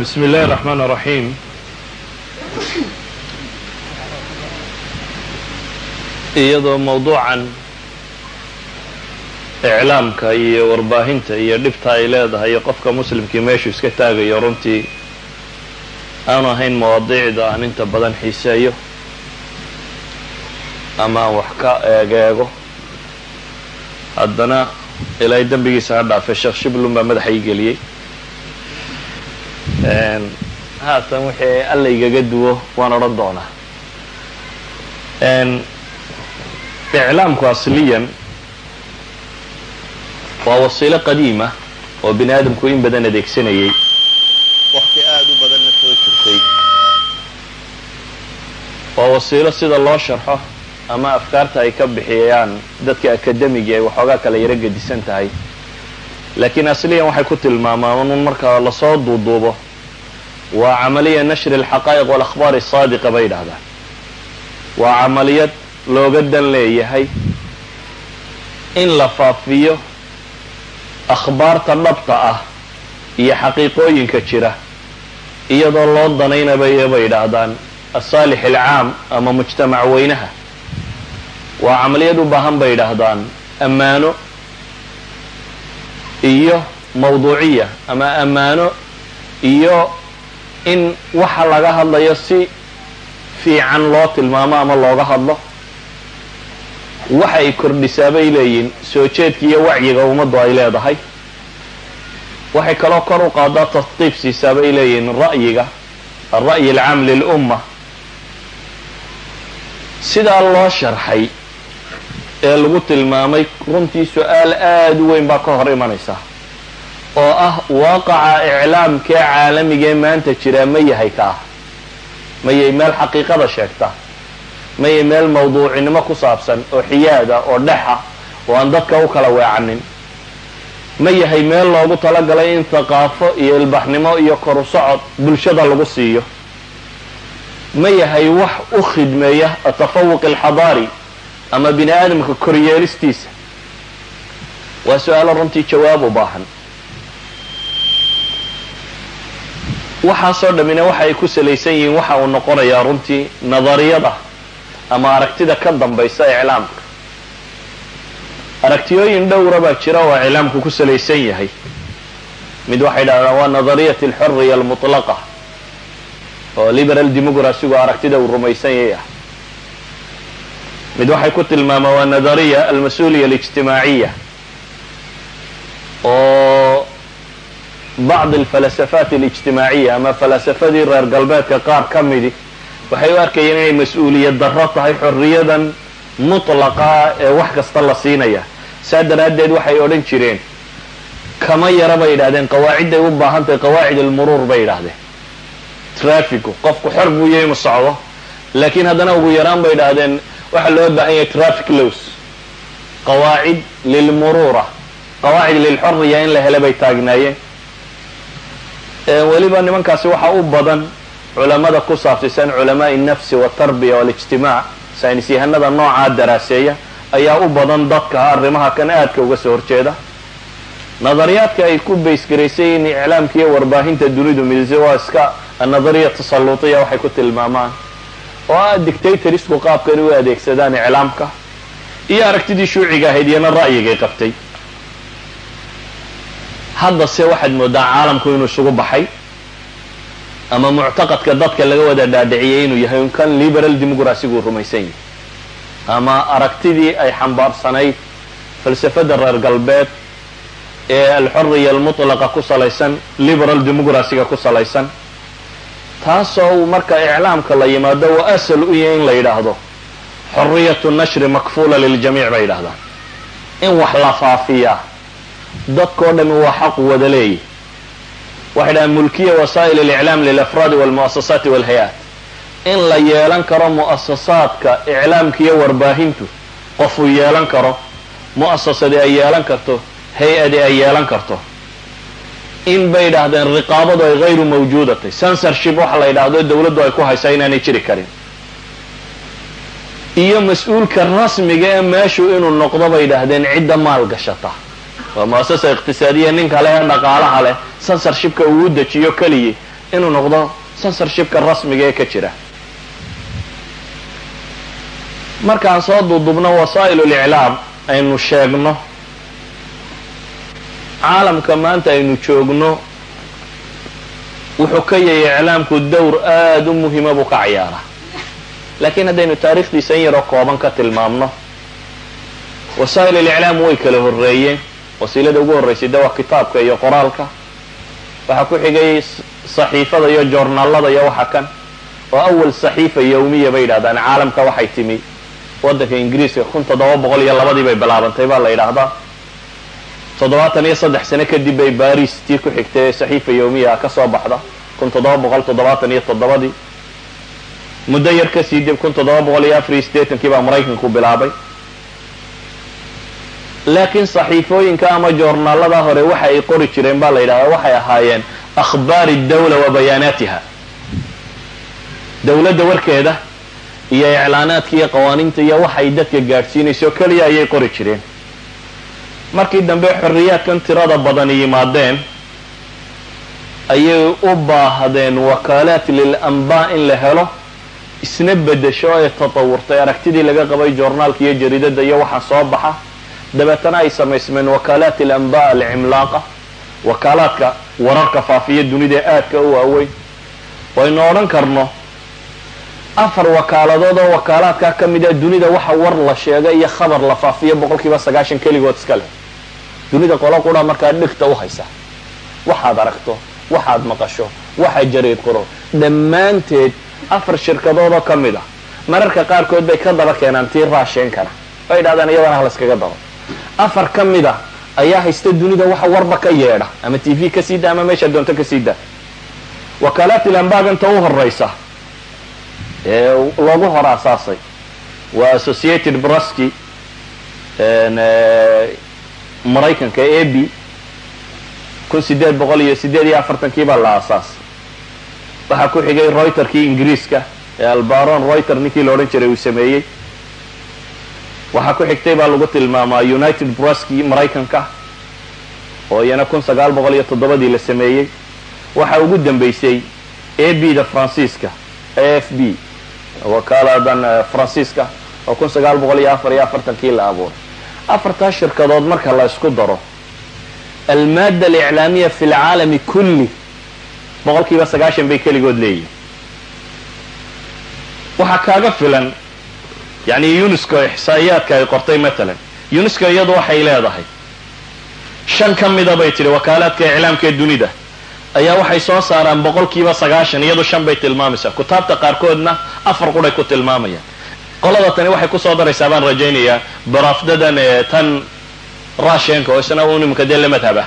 بسم الله الرحمن الرحيم iyadoo mawduucan iclaamka iyo warbaahinta iyo dhibta ay leedahay iyo qofka muslimkii meeshuu iska taagayo runtii aanu ahayn mawaadiicda aan inta badan xiiseeyo ama aan wax ka eegeego haddana ilaahay dembigiisa ha dhaafay sheekh shiblun baa madaxa ii geliyey haatan wixii alla igaga duwo waan odhan doonaa. Iclaamku asliyan waa wasiilo qadiima oo bini aadamku in badan adeegsanayay. Wakti aada u badanna soo jirtay. Waa wasiilo sida loo sharxo ama afkaarta ay ka bixiyayaan dadka akademiga ay waxoogaa kala yaro gedisan tahay. Laakiin asliyan waxay ku tilmaamaan un marka la soo duuduubo waa camaliya nashri alxaqaa'iq walakhbaar asaadiqa bay yidhahdaan waa camaliyad looga dan leeyahay in la faafiyo akhbaarta dhabta ah iyo xaqiiqooyinka jira iyadoo loo danaynabaya bay yidhaahdaan asaalix alcaam ama mujtamac weynaha. Waa camaliyad u baahan bay yidhaahdaan ammaano iyo mawduuciya ama ammaano iyo in waxa laga hadlayo si fiican loo tilmaamo ama looga hadlo. Waxa ay kordhisaa bay leeyihiin soo jeedka iyo wacyiga ummaddu ay leedahay. Waxay kaloo kor u qaadaa tasdiib siisaa bay leeyihiin ra'yiga alra'yi alcaam lilumma sidaa loo sharxay ee lagu tilmaamay runtii su'aal aada u weyn baa ka hor imanaysa oo ah waaqaca iclaamkee caalamigee maanta jiraa ma yahay ka ah. Mayay meel xaqiiqada sheegta. Mayay meel mawduucinimo ku saabsan oo xiyaada oo dhexa oo aan dadka u kala weecanin. Ma yahay meel loogu talagalay in thaqaafo iyo ilbaxnimo iyo koru socod bulshada lagu siiyo. Ma yahay wax u khidmeeya atafawuq alxadaari ama bini aadamka koryeelistiisa? Waa su'aalo runtii jawaab u baahan waxaasoo dhammina waxa ay ku salaysan yihiin waxa uu noqonayaa runtii nadariyada ama aragtida ka dambaysa iclaamka. Aragtiyooyin dhowra baa jira oo iclaamku ku salaysan yahay. Mid waxay dhahdaan waa nadariyat alxuriya almutlaqa oo liberal democracygu aragtida uu rumaysan yahay. Ah mid waxay ku tilmaamaan waa nadariya almas-uuliya alijtimaaciya oo bacd alfalasafaat alijtimaaciya ama falasafadii reer galbeedka qaar ka midi waxay u arkayeen inay mas'uuliyad darro tahay xorriyadan mutlaqaa ee wax kasta la siinaya. Saa daraaddeed waxay odhan jireen kama yara bay yidhahdeen qawaacidday u baahan tahay qawaacid almuruur bay yidhahdeen trafigu qofku xor buu yahay mu socdo laakiin haddana ugu yaraan bay yidhaahdeen waxaa loo baahan yahay trafic lows qawaacid lilmuruura qawaacid lilxoriya in la hele bay taagnaayeen weliba nimankaasi waxaa u badan culamada ku saabsisan culamaai nafsi waltarbiya walijtimaac saynis yahanada noocaa daraaseeya ayaa u badan dadka arrimaha kan aadka uga soo horjeeda. Nadariyaadka ay ku baysgaraysay in iclaamka iyo warbaahinta dunidu midise waa iska anadariya tasalluutiya waxay ku tilmaamaan. Oo ah dictatorisku qaabkan u adeegsadaan iclaamka. Iyo aragtidii shuuciga ahayd iyana ra'yigay qabtay haddase waxaad moodaa caalamku inuu isugu baxay ama muctaqadka dadka laga wada dhaadhiciyay inuu yahay un kan liberal democracygu rumaysan yahay ama aragtidii ay xambaarsanayd falsafada reer galbeed ee alxoriya almutlaqa ku salaysan liberal democracyga ku salaysan taasoo marka iclaamka la yimaado waa asal u yahay in la yidhaahdo xoriyatu nashri makfuula liljamiic bay yidhahdaan in wax la faafiyaa dadkao dhami waa xaq wada leeyahy waxay dhahaan mulkiya wasaa'il aliclaam lilafraadi walmu'asasaati walhay-aat. In la yeelan karo mu'asasaadka iclaamka iyo warbaahintu qofuu yeelan karo mu'asasadi ay yeelan karto hay'adi ay yeelan karto. In bay yidhaahdeen riqaabadu ay hayru mawjuudatay. Censorship waxa la yidhaahdo dawladdu ay ku haysaa inaanay jiri karin. Iyo mas'uulka rasmiga ee meeshu inuu noqdo bay yidhaahdeen cidda maal gashata waa muasasa iqtisaadiya nin kale ee dhaqaalaha leh. Censorshipka uu dejiyo keliya inuu noqdo censorshipka rasmiga ee ka jira. Markaan soo duudubno wasaa'il uliclaam aynu sheegno. Caalamka maanta aynu joogno. Wuxuu ka yahay iclaamku dowr aada u muhima buu ka ciyaaraa. Laakiin haddaynu taarikhdiisa in yaroo kooban ka tilmaamno wasaa'il aliclaam way kala horreeyeen wasiilada ugu horraysay de waa kitaabka iyo qoraalka. Waxaa ku xigay saxiifada iyo joornaalada iyo waxa kan. Oo awal saxiifa yawmiya bay yidhahdaan caalamka waxay timi. Waddanka ingiriiska kun toddoba boqol iyo labadii bay bilaabantay baa la yidhaahdaa. toddobaatan iyo saddex sano kadib bay baris tii ku xigtay saxiifa yawmiya ka soo baxda. kun toddoba boqol toddobaatan iyo toddobadii. Muddo yar ka sii dib kun toddoba boqol iyo afar iyo siddeetankii baa maraykanku bilaabay laakiin saxiifooyinka ama joornaalada hore waxa ay qori jireen baa la yidhahdaa waxay ahaayeen akhbaari dawla wa bayaanaatiha. Dawladda warkeeda iyo iclaanaadka iyo qawaaniinta iyo waxay dadka gaadhsiinayso keliya ayay qori jireen. Markii dambe xorriyaadkan tirada badani yimaadeen ayay u baahdeen wakaalaat lil anbaa in la helo isna bedesho ee tatawurtay aragtidii laga qabay joornaalka iyo jariidada iyo waxa soo baxa dabeetana ay samaysmeen wakaalaat alanba alcimlaaqa wakaalaadka wararka faafiya dunida aadka u waaweyn. Waynu odhan karno afar wakaaladood oo wakaalaadkaa ka mid a dunida waxa war la sheega iyo khabar la faafiya boqol sagaashan keligood iska leh. Dunida qolo qura markaa dhigta u haysa. Waxaad aragto waxaad maqasho waxa jariid qoro. Dhammaanteed afar shirkadoodoo ka mid ah mararka qaarkood bay ka daba keenaan tii raasheenkana way idhahdaan iyadana halaskaga daro afar ka mid a ayaa haysta dunida waxa warba ka yeedha. Ama t v ka sii da ama meesha doonto ka sii da wakaalaat ilambaganta u horeysa ee loogu hor asaasay waa associated brusky maraykanka a b kun sideed boqol iyo sideed iyo afartankii baa la aasaasay waxaa ku xigay reuterkii ingiriiska ee albaron reuter ninkii la odhan jiray uu sameeyey waxaa ku xigtay baa lagu tilmaamaa united brusky maraykanka oo iyana kun sagaal boqol iyo toddobadii la sameeyey. Waxaa ugu dambeysay a b da faransiiska a f b wakaaladan faransiiska oo kun sagaal boqol iyo afar iyo afartankii la abuuray. Afartaa shirkadood marka la isku daro almaada aliclaamiya fi lcaalami kulli boqol kiiba sagaashan bay keligood leeyihiin waxaa kaaga filan yani unesco ixsaa'iyaadka ay qortay matalan unesco iyadu waxay leedahay shan ka mida bay tidhi wakaalaadka iclaamka ee dunida ayaa waxay soo saaraan boqol kiiba sagaashan iyadu shan bay tilmaamaysaa. Kutaabta qaarkoodna afar quray ku tilmaamayaan. Qolada tani waxay ku soo daraysaa baan rajaynayaa baraafdadan ee tan russianka oo isna un imika dee la madhab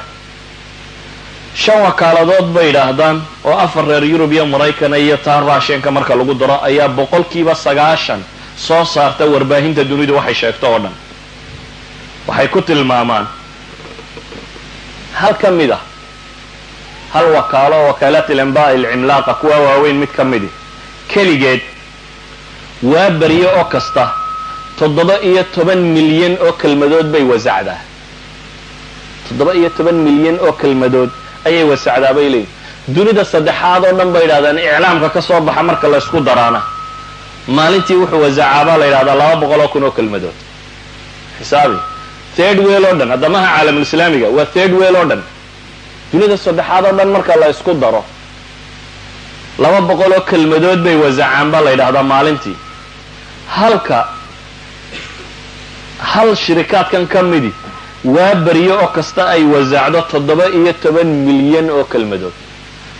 shan wakaaladood bay yidhaahdaan oo afar reer yurub iyo maraykana iyo taan russianka marka lagu daro ayaa boqol kiiba sagaashan soo saarta warbaahinta dunidu waxay sheegto oo dhan. Waxay ku tilmaamaan hal ka mid ah hal wakaalo oo wakaalaat ilanba alcimlaaqa kuwa waaweyn mid ka midi keligeed waa beryo oo kasta toddoba iyo toban milyan oo kelmadood bay wasacdaa. Toddoba iyo toban milyan oo kelmadood ayay wasacdaa bay leeyihiin dunida saddexaad oo dhan bay yidhahdaan iclaamka ka soo baxa marka la ysku daraana maalintii wuxuu wasacaabaa la yidhahdaa laba boqol oo kun oo kelmadood. Xisaabi. Third weel oo dhan haddamaha caalamulislaamiga waa third weel oo dhan. Dunida saddexaad oo dhan marka la ysku daro laba boqol oo kelmadood bay wasacaan baa la yidhahdaa maalintii. Halka hal shirikaadkan ka midi waa beryo oo kasta ay wasacdo toddoba iyo toban milyan oo kelmadood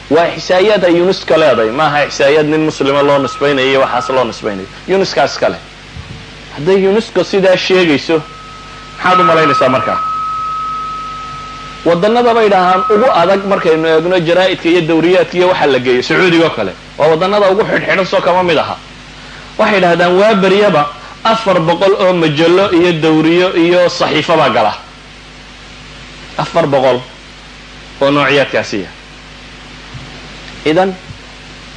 waa ixsaa'iyaad ay unesco leedahay. Maaha ixsaa'iyaad nin muslima loo nisbaynayo iyo waxaas loo nisbaynayo unescaas kale hadday unesco sidaa sheegayso maxaad u malaynaysaa markaa wadanada bay dhahaan ugu adag markaynu eegno jaraa'idka iyo dawriyaadka iyo waxa la geeyo sacuudiga oo kale. Waa wadanada ugu xidhxidhan soo kama mid aha. Waxay dhahdaan waa beryaba afar boqol oo majallo iyo dawriyo iyo saxiifabaa gala. Afar boqol oo noociyaadkaasiya idan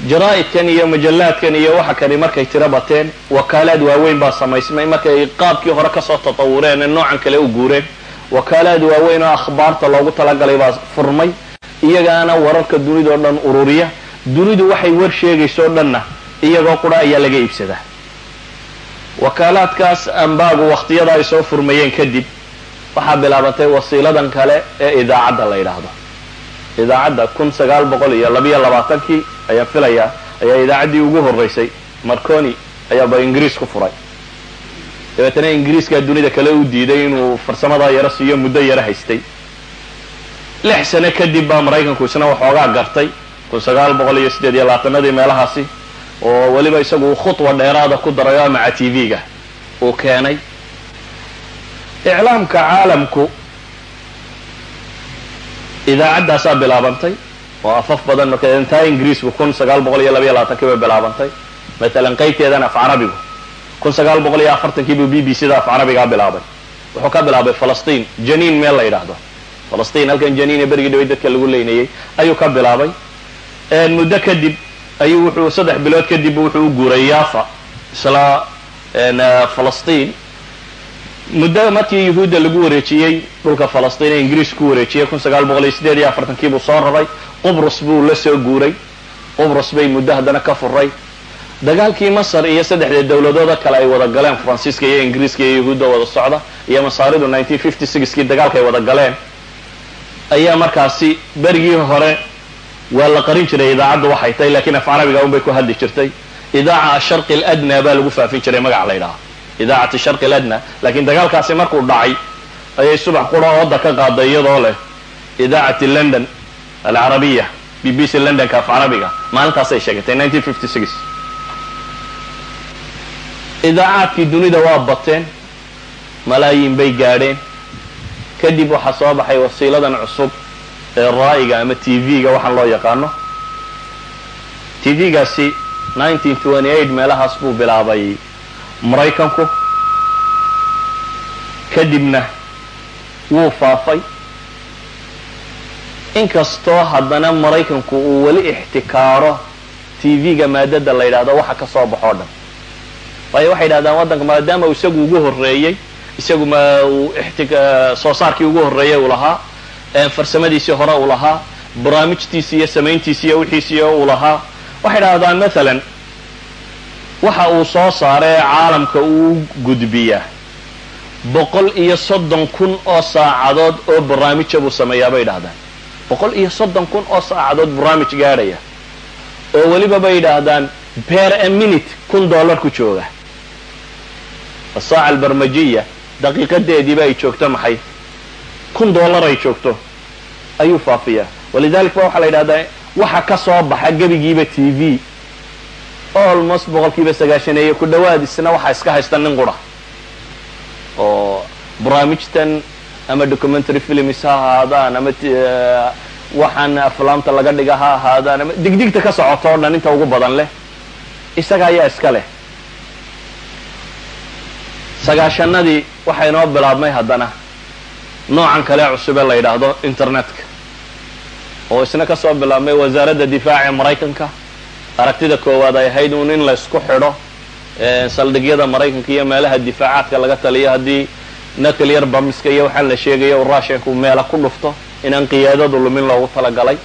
jaraa'idkan iyo majallaadkan iyo waxa kani markay tiro bateen wakaalaad waaweyn baa samaysmay. Markay qaabkii hore ka soo tatawureen ee noocan kale u guureen wakaalaad waaweyn oo akhbaarta loogu talagalay baa furmay. Iyagaana wararka dunidao dhan ururiya. Dunidu waxay war sheegayso dhanna iyagoo qura ayaa laga iibsadaa. Wakaalaadkaas ambaagu wakhtiyada ay soo furmayeen kadib waxaa bilaabatay wasiiladan kale ee idaacadda la yidhaahdo idaacadda kun sagaal boqol iyo labiyo labaatankii ayaan filayaa ayaa idaacaddii ugu horreysay marconi ayaaba ingiriis ku furay. Dabeetana ingiriiskaa dunida kale u diiday inuu farsamadaa yaro siiyo muddo yaro haystay. Lix sano kadib baa maraykanku isna waxoogaa gartay kun sagaal boqol iyo siddeed iyo labaatanadii meelahaasi oo weliba isagu khudwa dheeraada ku darayo maca t v-ga. Uu keenay iclaamka caalamku idaacaddaasaa bilaabantay. Oo afaf badan marka intaa ingiriisku kun sagaal boqol iyo labayo labaatankii bay bilaabantay. Matalan qaybteedan af carabigu. Kun sagaal boqol iyo afartankiibuu b b c af carabigaa bilaabay. Wuxuu ka bilaabay falastiin. Janiin meel la yidhaahdo. Falastiin halkan janiin ee berigii dhaway dadka lagu leynayey ayuu ka bilaabay. Muddo kadib ayuu wuxuu saddex bilood kadib wuxuu u guuray yafa isla falastiin muddo markii yuhuudda lagu wareejiyey dhulka falastiin ee ingiriis ku wareejiyey kun sagaal boqol iyo siddeed iyo afartankii buu soo raray qubrus buu la soo guuray. Qubrus bay muddo haddana ka furay. Dagaalkii masar iyo saddexda dowladooda kale ay wada galeen faransiiska iyo ingiriiska iyo yuhuudda wada socda iyo masaaridu nineteen fifty sixkii dagaalka ay wada galeen. Ayaa markaasi berigii hore waa la qarin jiray idaacaddu waxay tahay lakiin af carabiga un bay ku hadli jirtay. Idaaca asharqi aladna baa lagu faafin jiray magac la ydhaha idaacat sharqi aladna laakiin dagaalkaasi markuu dhacay ayay subax qura ooda ka qaaday iyadoo leh idaacati london alcarabiya b b c londonka af carabiga maalintaasay sheegatay idaacaadkii dunida waa bateen malaayiin bay gaadheen. Kadib waxaa soo baxay wasiiladan cusub ee raa'iga ama t v-ga waxaan loo yaqaano. T v-gaasi meelahaas buu bilaabay maraykanku. Kadibna wuu faafay. Inkastoo haddana maraykanku uu weli ixtikaaro t v-ga maadada la yidhahdo waxa ka soo baxoo dhan. Waayo waxay yidhahdaan waddanka maadaama isagu ugu horreeyey isagu ma soo saarkii ugu horreeyey uu lahaa farsamadiisii hore uu lahaa barnaamijtiisi iyo samayntiisi iyo wixiisii uu lahaa. Waxay dhahdaan maalan waxa uu soo saaree caalamka uu gudbiyaa boqol iyo soddon kun oo saacadood oo barnaamija buu sameeyaa bay dhahdaan boqol iyo soddon kun oo saacadood barnaamij gaadhaya. Oo weliba bay yidhaahdaan beer a minute kun dollar ku jooga. Asaaca albarmajiya daqiiqadeediiba ay joogto maxay? Kun dollar ay joogto. Ayuu faafiyaa. Walidalik ba waxaa la yidhahdaa waxa ka soo baxa gebigiiba t v almost boqolkiiba sagaashaneeye ku dhawaad isna waxaa iska haysta nin qura. Oo barnaamijtan ama documentary films ha ahaadaan ama waxaan aflaamta laga dhiga ha ahaadaan ama digdigta ka socoto o dhan inta ugu badan leh isaga ayaa iska leh. Sagaashanadii waxaa inoo bilaabmay haddana. Noocan kale cusube la yidhaahdo internetka. Oo isna ka soo bilaabmay wasaaradda difaaca maraykanka aragtida koowaad ay ahayd uun in la isku xidho saldhigyada maraykanka iyo meelaha difaacaadka laga taliyo haddii nuclear bamiska iyo waxaan la sheegayo u russianku meela ku dhufto inaan qiyaadadu lumin loogu talagalay.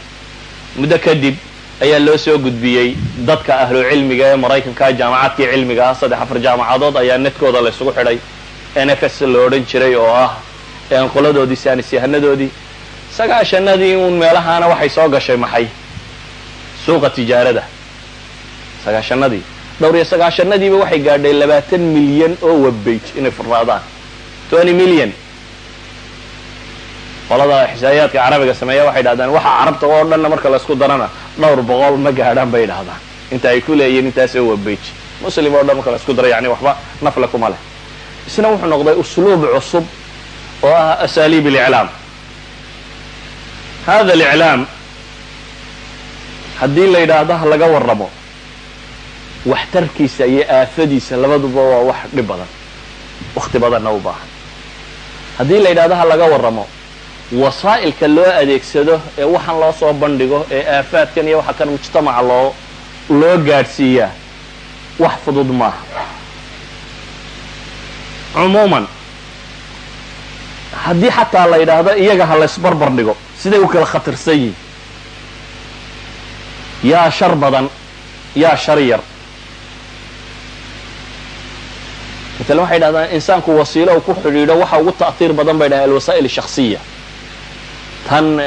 Muddo kadib ayaa loo soo gudbiyey dadka ahlu cilmiga ee maraykanka jaamacadkii cilmiga ah saddex afar jaamacadood ayaa netkooda la isugu xidhay. N f s la odhan jiray oo ah qoladoodii saanis yahanadoodii sagaashanadii uun meelahaana waxay soo gashay maxay? Suuqa tijaarada sagaashanadii dhowr iyo sagaashanadiiba waxay gaadhay labaatan milyan oo webbage inay furnaadaan. Twenty million. Qolada xisaayaadka carabiga sameeya waxay dhahdaan waxa carabta oo dhanna marka laysku darana dhowr boqol ma gaadhaan bay dhahdaan. Inta ay ku leeyihiin intaas oo webbage muslim oo dhan marka laysku daro yani waxba nafle kuma leh. Isna wuxuu noqday usluub cusub oo ah asaaliib اliclaam hada اliclaam haddii la yidhaahdo ha laga warramo waxtarkiisa iyo aafadiisa labaduba waa wax dhib badan. Wakti badanna u baahan. Haddii la yidhahdo ha laga warramo wasaa'ilka loo adeegsado ee waxaan loo soo bandhigo ee aafaadkan iyo waxa kan mujtamaca loo loo gaadhsiiyaa wax fudud maaha. Cumuuman haddii xataa la yidhaahdo iyaga ha laysbarbar dhigo siday u kala khatarsan yihiin yaa shar badan yaa shar yar maalan waxay dhahdaan insaanku wasiilo uu ku xidhiidho waxa ugu ta'hiir badan bay dhahaan alwasaa'il shakhsiya. Tan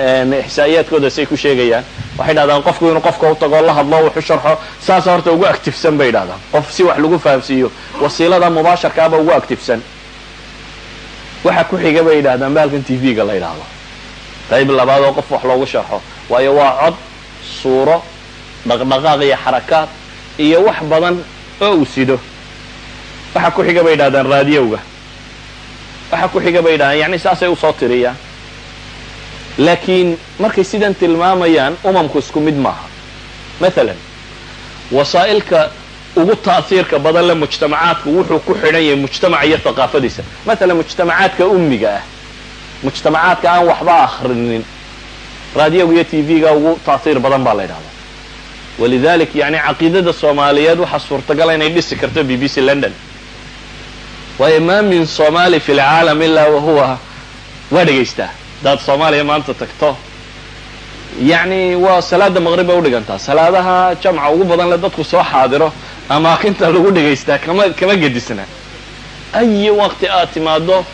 ixsaa'iyaadkooda say ku sheegayaan. Waxay dhahdaan qofku inuu qofka u tago la hadlo wuxu sharxo. Saasa horta ugu actifsan bay dhahdaan qof si wax lagu fahamsiiyo wasiilada mubaasharkaaba ugu actifsan waxa ku xiga bay yidhahdaan bahalkan t v-ga la yidhaahdo. Qayb labaad oo qof wax loogu sharxo waayo waa cod suuro dhaqdhaqaaq iyo xarakaad iyo wax badan oo uu sido waxa ku xiga bay yidhahdaan raadiyowga. Waxa ku xiga bay yidhahdaan yani saasay u soo tiriyaan. Laakiin markay sidan tilmaamayaan umamku isku mid maaha. Maalan wasaa'ilka ugu ta'hiirka badan le mujtamacaadku wuxuu ku xidhan yahay mujtamac iyo thaqaafadiisa. Maalan mujtamacaadka ummiga ah mujtamacaadka aan waxba akrinin raadiyoga iyo t v-ga ugu ta'hiir badan baa la ydhahdaa walidalik yani caqiidada soomaaliyeed waxaa suurtagala inay dhisi karto b b c london waayo ma min somali fi lcaalam ilaa wahuwa waa dhegaystaa hadaad soomaaliya maanta tagto. Yacni waa salaada maqrib bay udhigantaa salaadaha jamca ugu badan le dadku soo xaadiro amaakinta lagu dhegaystaa kama kama gedisna. Ayi waqti aad timaado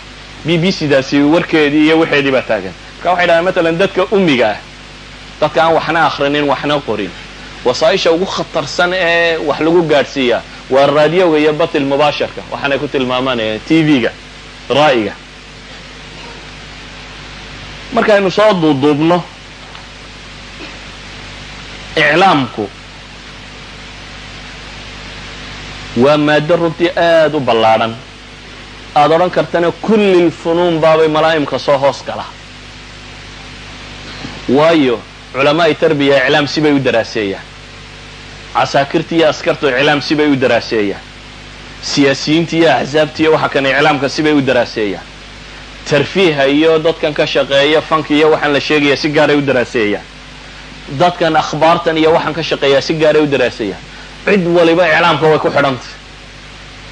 b b c daasi warkeedii iyo waxeedii baa taagan. Marka waxay dhahaan matalan dadka ummiga ah dadka aan waxna akrinin waxna qorin. Wasaaisha ugu khatarsan ee wax lagu gaadhsiiyaa waa raadiyoga iyo batil mubaasharka waxaanay ku tilmaamaan t v-ga ra'yiga markaynu soo duuduubno iclaamku waa maado runtii aada u ballaadhan aada odhan kartana kulli lfunuun baabay malaa'imka soo hoos gala. Waayo culamaa'i tarbiya iclaam sibay u daraaseeyaan casaakirta iyo askartu iclaam sibay u daraaseeyaan. Siyaasiyiinta iyo axsaabta iyo waxa kan iclaamka sibay u daraaseeyaan. Tarfiiha iyo dadkan ka shaqeeya fanka iyo waxaan la sheegaya si gaaray u daraaseeyaan. Dadkan akhbaartan iyo waxaan ka shaqeeyaa si gaaray u daraaseeyaan. Cid waliba iclaamka way ku xidhantay.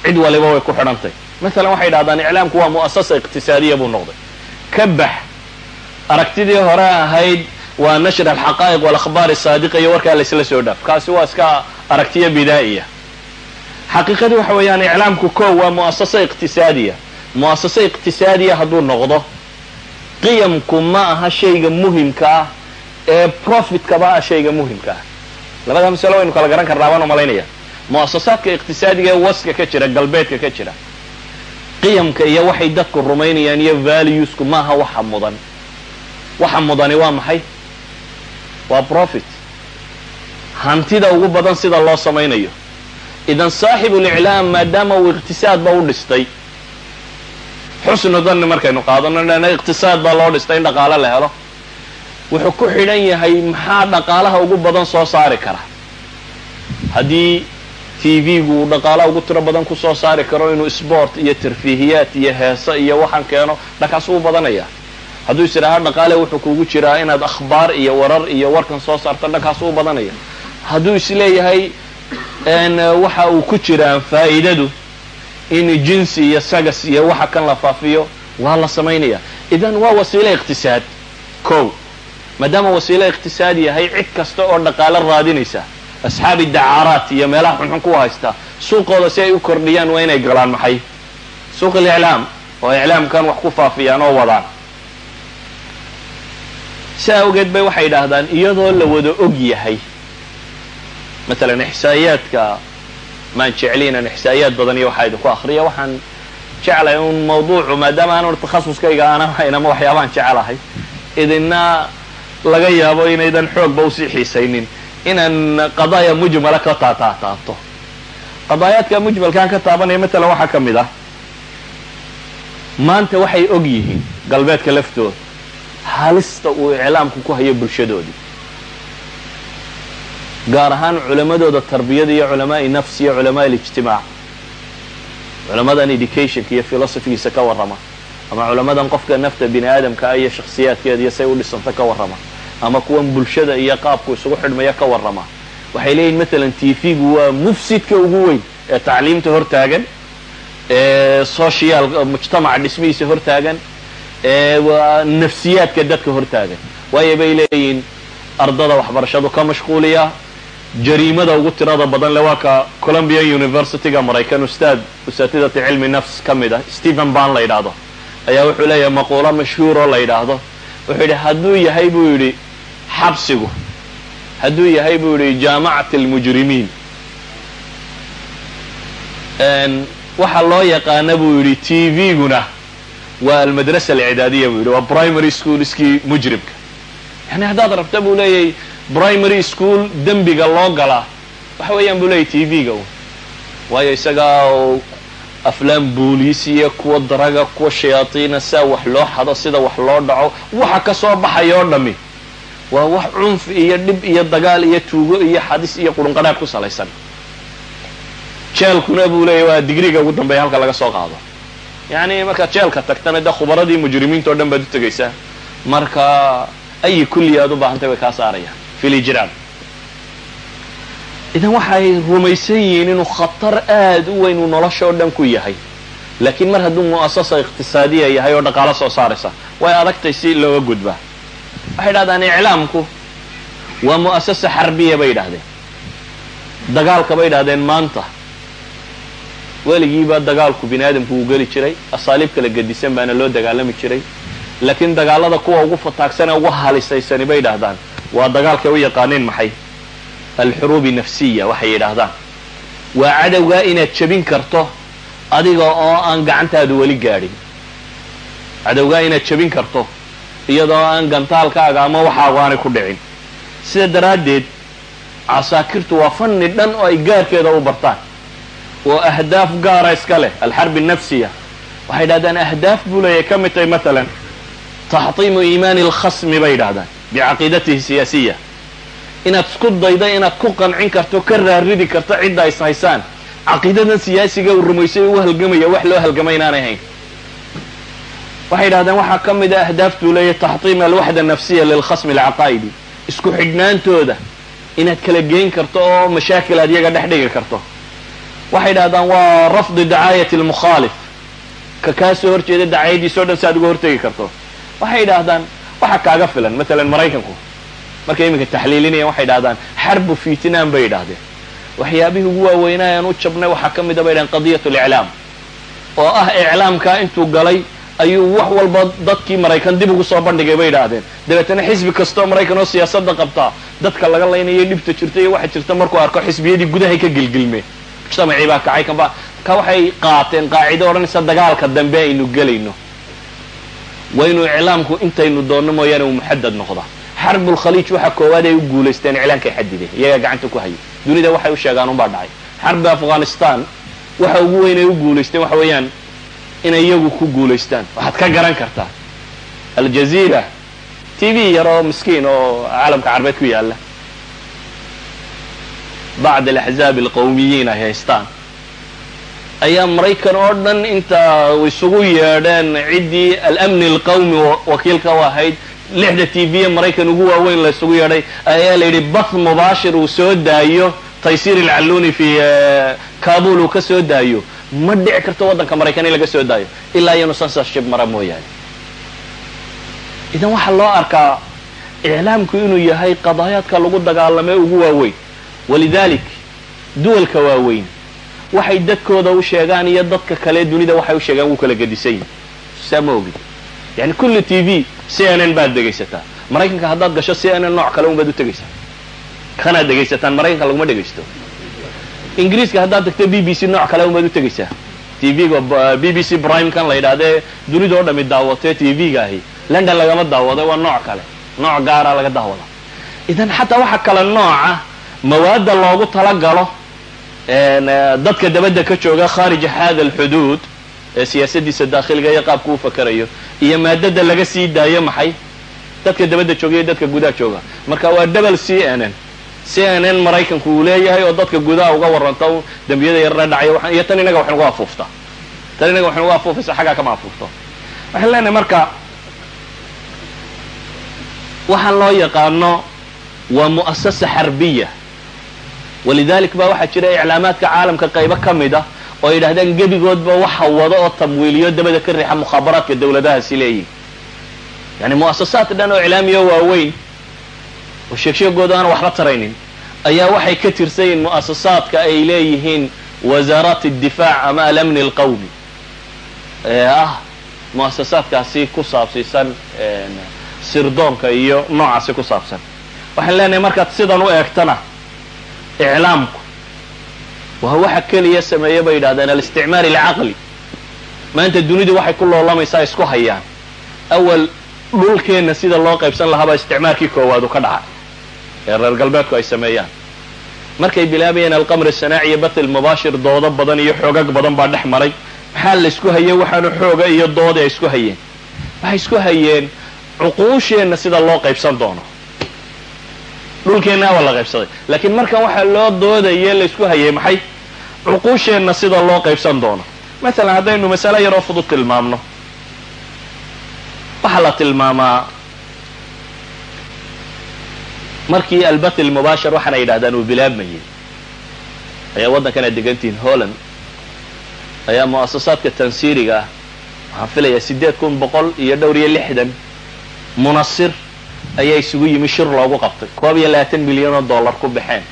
Cid waliba way ku xidhantay. Masalan waxay dhahdaan iclaamku waa mu'asasa iqtisaadiya buu noqday. Ka bax. Aragtidii hore ahayd waa nashr alxaqaa'iq walakhbaar asaadiqa iyo warkaa laysla soo dhaaf. Kaasi waa iska aragtiyo bidaa'iya. Xaqiiqadii waxa weeyaan iclaamku ko waa mu'asasa iqtisaadiya. Mu'asasa iqtisaadiya hadduu noqdo qiyamku ma aha shayga muhimka ah ee profitkaba ah shayga muhimka ah. Labada masalo waynu kala garan karnaa baan u malaynaya. Mu'asasaadka iqtisaadiga ee waska ka jira galbeedka ka jira qiyamka iyo waxay dadku rumaynayaan iyo valuesku maaha waxa mudan. Waxa mudani waa maxay waa profit hantida ugu badan sida loo samaynayo idan saaxibu liclaam maadaama uu iqtisaadba u dhistay. Xusnu danni markaynu qaadano dhana iqtisaad baa loo dhistay in dhaqaalo la helo. Wuxuu ku xidhan yahay maxaa dhaqaalaha ugu badan soo saari kara. Haddii t v-gu uu dhaqaalaha ugu tiro badan ku soo saari karo inuu sport iyo tarfiihiyaad iyo heese iyo waxaan keeno dhankaas uu badanaya hadduu is idhaaha dhaqaale wuxuu kugu jiraa inaad akhbaar iyo warar iyo warkan soo saarto dhankaas uu badanaya. Hadduu is leeyahay waxa uu ku jiraa faa'iidadu in jinsi iyo sagas iyo waxa kan la faafiyo waa la samaynaya idan waa wasiilo iqtisaad. Ko maadaama wasiilo iqtisaad yahay cid kasta oo dhaqaalo raadinaysa asxaabi dacaaraat iyo meelaha xunxun ku haysta suuqooda si ay u kordhiyaan waa inay galaan maxay? Suuq aliclaam oo iclaamkan wax ku faafiyaan oo wadaan si awgeed bay waxay yidhaahdaan iyadoo la wada og yahay. Matalan ixsaa'iyaadka maan jecliinan ixsaa'iyaad badan iyo waxaa idinku akriya waxaan jeclahay un mawduucu maadaama aanu takhasuskayga aanan hayn ama waxyaabaan jecelahay idina laga yaabo inaydan xoogba u sii xiisaynin. Inaan qadaaya mujmala ka taataataabto qadaayaadka mujmalkaan ka taabanaya matalan waxaa ka mid ah. Maanta waxay og yihiin galbeedka laftooda halista uu iclaamku ku hayo bulshadoodii. Gaar ahaan culamadooda tarbiyada iyo culamaai nafs iyo culamaa lijtimaac culamadan educationka iyo philosophigiisa ka warrama. Ama culamadan qofka nafta bini aadamka ah iyo shakhsiyaadkeeda iyo say u dhisanta ka warrama. Ama kuwan bulshada iyo qaabku isugu xidhmaya ka warrama. Waxay leeyihiin matalan t v-gu waa mufsidka ugu weyn ee tacliimta hortaagan ee social mujtamaca dhismihiisa hortaagan waa nafsiyaadka dadka hortaagan waayo bay leeyihiin ardada waxbarashadu ka mashquuliya jariimada ugu tirada badan le waa ka columbia universityga maraykan ustaad usaatidati cilmi nafs ka mid ah stephen ban la yidhaahdo. Ayaa wuxuu leeyahay maquulo mashhuur oo la yidhaahdo. Wuxuu yidhi hadduu yahay buu yidhi xabsigu. Hadduu yahay buu yidhi jaamacat almujrimiin. Waxaa loo yaqaana buu yidhi t v-guna waa almadrasa alcidaadiya buu yidhi waa primary schoolskii mujrimka. Yani haddaad rabta buu leeyahay primary school dembiga loo galaa waxa weeyaan buu leeyahy t v-ga waayo isagaa aflaam booliisiya kuwa daraga kuwa shayaatiina saa wax loo xado sida wax loo dhaco waxa ka soo baxaya oo dhami waa wax cunf iyo dhib iyo dagaal iyo tuugo iyo xadis iyo qurunqadhaadh ku salaysan. Jeelkuna buu leeyahy waa digriga ugu dambeeya halka laga soo qaado yacni markaad jeelka tagtana de khubaradii mujrimiinta o dhan baad u tegaysaa marka ayi kulli aad u baahantay way kaa saarayaan. Filijraan idan waxay rumaysan yihiin inuu khatar aad u weyn uu nolosha oo dhan ku yahay. Laakiin mar hadduu mu'asasa iqtisaadiya yahay oo dhaqaalo soo saaraysa way adagtay si looga gudbaa waxay idhahdaan iclaamku waa mu'asasa xarbiya bay yidhahdeen dagaalka bay idhahdeen maanta weligiiba dagaalku bini aadamku uu geli jiray asaaliib kala gedisan baana loo dagaalami jiray. Laakiin dagaalada kuwa ugu fataagsan ee ugu halisaysani bay yidhahdaan waa dagaalkay u yaqaaneen maxay? Alxuruubi nafsiya waxay yidhaahdaan. Waa cadowgaa inaad jebin karto adiga oo aan gacantaadu weli gaadhin. Cadowgaa inaad jebin karto iyadoo aan gantaalkaaga ama waxaagu aanay ku dhicin. Sida daraaddeed casaakirtu waa fanni dhan oo ay gaarkeeda u bartaan oo ahdaaf gaara iska leh alxarbi nafsiya. Waxay yidhahdaan ahdaaf buu leeyahay ka mid tahay maalan taxtiimu iimaani alkhasmi bay yidhahdaan bicaqiidatihi siyaasiya. Inaad isku dayda inaad ku qancin karto ka raaridi karto cidda is haysaan caqiidadan siyaasiga uu rumaysay u halgamaya wax loo halgamay inaanay hayn waxay yidhahdeen waxaa ka mid a ahdaaftuu leeyahay taxtiim alwaxda nafsiya lilkhasmi alcaqaa'idi. Isku xidhnaantooda inaad kala geyn karto oo mashaakil aad iyaga dhex dhigi karto waxay yidhahdaan waa rafdi dacaayati almukhaalif ka kaa soo horjeeda dacaayadiisa o dhan si aad uga hortegi karto. Waxay yidhaahdaan waxa kaaga filan matalan maraykanku. Markay iminka taxliilinayaan waxay yidhahdaan xarbu fiitnaan bay yidhaahdeen. Waxyaabihii ugu waaweynaayan u jabnay waxaa ka mid a bay yidhahdeen qadiyat liclaam oo ah iclaamkaa intuu galay ayuu wax walba dadkii maraykan dib ugu soo bandhigay bay yidhaahdeen. Dabeetana xisbi kastoo maraykan oo siyaasadda qabtaa dadka laga laynayay dhibta jirta iyo waxa jirta markuu arko xisbiyadii gudahay ka gelgelmeen mujtamacii baa kacay. Kanba ka waxay qaateen qaacido odhanaysa dagaalka dambe aynu gelayno. Waa inuu intaynu doonno mooyaane uu muxadad noqdaa xarbulkhaliij waxa koowaad ay u guulaysteen iclaankay xadideen iyagaa gacanta ku hayay. Dunida waxay u sheegaan unbaa dhacay. Xarbi afghanistan waxa ugu weyn ay u guulaysteen waxa weeyaan inay iyagu ku guulaystaan. Waxaad ka garan kartaa. Aljaziira t v yar oo miskiin oo caalamka carbeed ku yaalla bacd alaxzaab alqawmiyiin ay haystaan. Ayaa maraykan oo dhan inta isugu yeedheen ciddii alamni alqawmi wakiilka u ahayd lixda t v maraykan ugu waaweyn la yeedhay ayaa la yidhi bath mubaashir uu soo daayo taysiir alcalluni fi kabul uu ka soo daayo. Ma dhici karto waddanka maraykan in laga soo daayo ilaa iyanu censorship mara mooyaane. Idan waxaa loo arkaa iclaamku inuu yahay qadaayaadka lagu dagaalamay ugu waaweyn walidalik duwalka waaweyn. Waxay dadkooda u sheegaan iyo dadka kale dunida waxay u sheegaan wuu kala gedisan yihiin saa ma ogid. Yani kulli t v c n n baad dhegaysataa maraykanka haddaad gasho c n n nooc kale un u tegaysaa. Kanaad dhegaysataan maraykanka laguma dhegaysto. Ingiriiska haddaad tagto b b c nooc kale un u tegaysaa. T v-ga b b c prime la yidhahdee dunida oo dhami daawatee t v-ga ahi london lagama daawada waa nooc kale. Nooc gaara laga daawada idan xataa waxa kale nooca mawaadda loogu talagalo dadka dabadda ka jooga khaarija hada alxuduud ee siyaasadiisa daakhiliga iyo qaabku u fakarayo iyo maadada laga sii daayo maxay? Dadka dabadda jooga iyo dadka gudaha jooga. Marka waa double c n n. C n n maraykanku uu leeyahay oo dadka gudaha uga waranta dembiyada yarna dhacay. Iyo tan inaga wax nagu afuufta. Tan inaga wax nagu afuufaysa xaggaa kama afuufto. Waxaan leenahay marka waxaan loo yaqaano waa mu'asasa xarbiya walidalik ba waxaa jira iclaamaadka caalamka qaybo ka mid ah oo ay gebigoodba waxa wado oo tamwiiliyo dabada ka riixa mukhaabaraadka dawladahaasi leeyihiin yani mu'asasaad dhan oo iclaamiya waaweyn oo sheegsheegooda aan waxba taraynin ayaa waxay ka tirsan yihiin mu'asasaadka ay leeyihiin wasaaraat اdifaac ama alamni اlqawmi ee ah mu'asasaadkaasi ku saabsiisan sirdoonka iyo noocaasi ku saabsan. Waxaan leenahay markaad sidan u eegtana iclaamku. Waa waxa keliya sameeye bay yidhahdeen alisticmaar alcaqli. Maanta dunidu waxay ku loolamaysaa isku hayaan. Awal dhulkeenna sida loo qaybsan lahaabaa isticmaarkii koowaadu ka dhacay ee reer galbeedku ay sameeyaan. Markay bilaabayeen alqamr sanaaci iyo batil mubaashir doodo badan iyo xoogag badan baa dhex maray. Maxaa la isku hayey waxaanu xooga iyo doodi ay isku hayeen. Waxay isku hayeen cuquusheenna sida loo qaybsan doono dhulkeenna waa la qaybsaday. Laakiin markan waxaa loo doodaye la isku hayay maxay? Cuquusheenna sida loo qaybsan doono. Masalan haddaynu masale yaroo fudud tilmaamno. Waxaa la tilmaamaa markii albatil mubaashir waxaana yidhahdaan uu bilaabmayay ayaa waddankana degantihiin holland ayaa mu'asasaadka tansiiriga ah waxaan filayaa siddeed kun boqol iyo dhowr iyo lixdan munasir ayaa isugu yimi shir loogu qabtay. Koob iyo labaatan milyan oo dollar ku baxeen.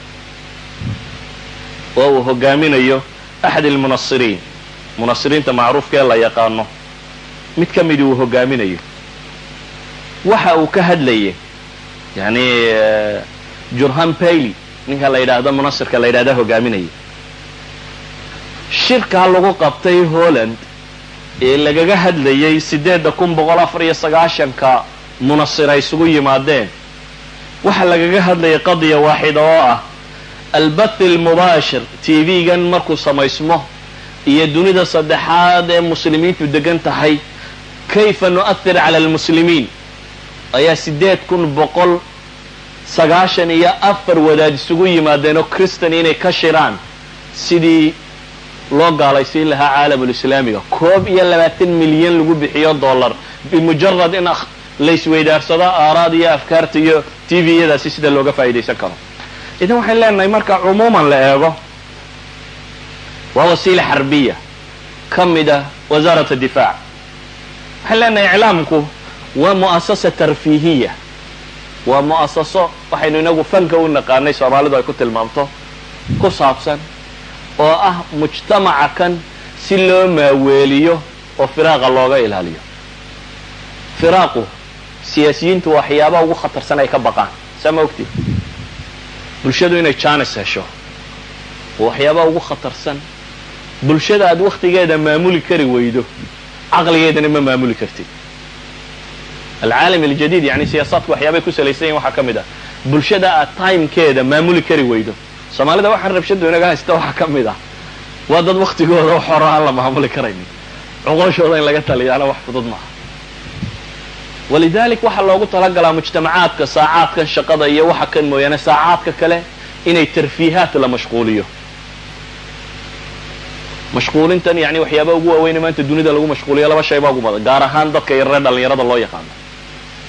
Oo uu hogaaminayo axad almunasiriin. Munasiriinta macruufka ee la yaqaano. Mid ka midi uu hogaaminayo waxa uu ka hadlayay yani jurhan baily ninka la yidhaahdo munasirka la yidhahda hogaaminaya shirkaa lagu qabtay holland ee lagaga hadlayay siddeedda kun boqol afar iyo sagaashanka munasir ay isugu yimaadeen. Waxaa lagaga hadlayay qadiya waaxida oo ah albathi almubaashir t v-gan markuu samaysmo iyo dunida saddexaad ee muslimiintu degan tahay kayfa nu'ahir cala almuslimiin? Ayaa siddeed kun boqol sagaashan iyo afar wadaad isugu yimaadeen oo christan inay ka shiraan. Sidii loo gaalaysiin lahaa caalamulislaamiga koob iyo labaatan milyan lagu bixiyo dollar. Bimujarad in laysweydaarsado aaraad iyo afkaarta iyo t v-yadaasi sida looga faa'idaysan karo. Idan waxaan leenahay marka cumuuman la eego waa wasiila xarbiya ka mid ah wasaarat difaac. Waxaan leenahay iclaamku waa mu'asasa tarfiihiya. Waa mu'asaso waxaynu inagu fanka u naqaanay soomaalidu ay ku tilmaamto ku saabsan oo ah mujtamaca kan si loo maaweeliyo oo firaaqa looga ilaaliyo. Firaaqu siyaasiyiintu waxyaabaha ugu khatarsan ay ka baqaan. Saa ma ogti bulshadu inay jaanis hesho. Waxyaabaha ugu khatarsan. Bulshada aad wakhtigeeda maamuli kari weydo caqligeedana ma maamuli kartid. Alcaalam aljadiid yani siyaasaadku waxyaabay ku salaysan yihiin waxaa ka mid ah. Bulshada aad timekeeda maamuli kari weydo. Soomaalida waxaan rabshadu inaga haysta waxaa ka mid ah. Waa dad waktigooda xoro aan la maamuli karaynin. Cuqooshooda in laga taliyaana wax fudud maaha walidalik waxaa loogu talagalaa mujtamacaadka saacaadkan shaqada iyo waxa kan mooyaane saacaadka kale inay tarfiihaat la mashquuliyo. Mashquulintan yani waxyaaba ugu waaweyne maanta dunida lagu mashquuliyo laba shay baa ugu badan gaar ahaan dadka yarare dhalinyarada loo yaqaano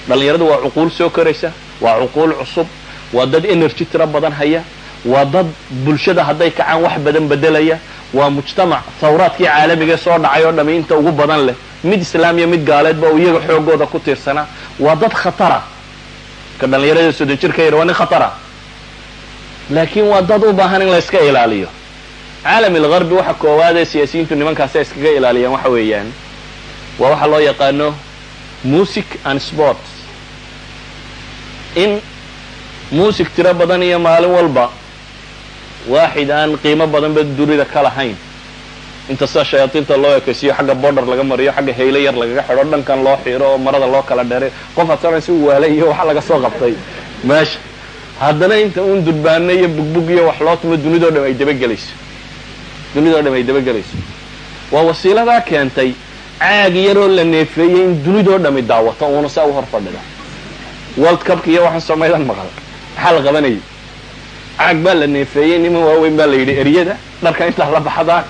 dhalinyaradu waa cuquul soo koraysa waa cuquul cusub waa dad energy tiro badan haya waa dad bulshada hadday kacaan wax badan bedelaya waa mujtamac. Tawraadkii caalamigae soo dhacay oo dhami inta ugu badan leh. Mid islaamiya mid gaaleedba u iyaga xoogooda ku tiirsanaa waa dad khatara. Ka dhalinyarada soddon jirka yar waa nin khatara. Laakiin waa dad u baahan in la iska ilaaliyo. Caalam algarbi waxa koowaad ee siyaasiyiintu nimankaasi ay iskaga ilaaliyaan waxa weeyaan. Waa waxa loo yaqaano music and sports. In music tiro badan iyo maalin walba waaxid aan qiimo badanba dunida ka lahayn. Inta sida shayaadiinta loo ekaysiyo xagga border laga mariyo xagga haylo yar lagaga xidho dhankan loo xiiro oo marada loo kala dheeray qof adsanan si waala iyo waxa laga soo qabtay. Meesha haddana inta uun durbaano iyo bugbug iyo wax loo tumo dunidao dham ay dabagelayso. Dunidao dham ay dabagelayso. Waa wasiiladaa keentay caag yaroo la neefeeyey in dunidoo dhami daawato uuna saa u hor fadhida world cupka iyo waxaan somaydan maqal. Maxaa la qabanayay caag baa la neefeeyey niman waaweyn baa la yidhi eryada dharka intaa la baxdaa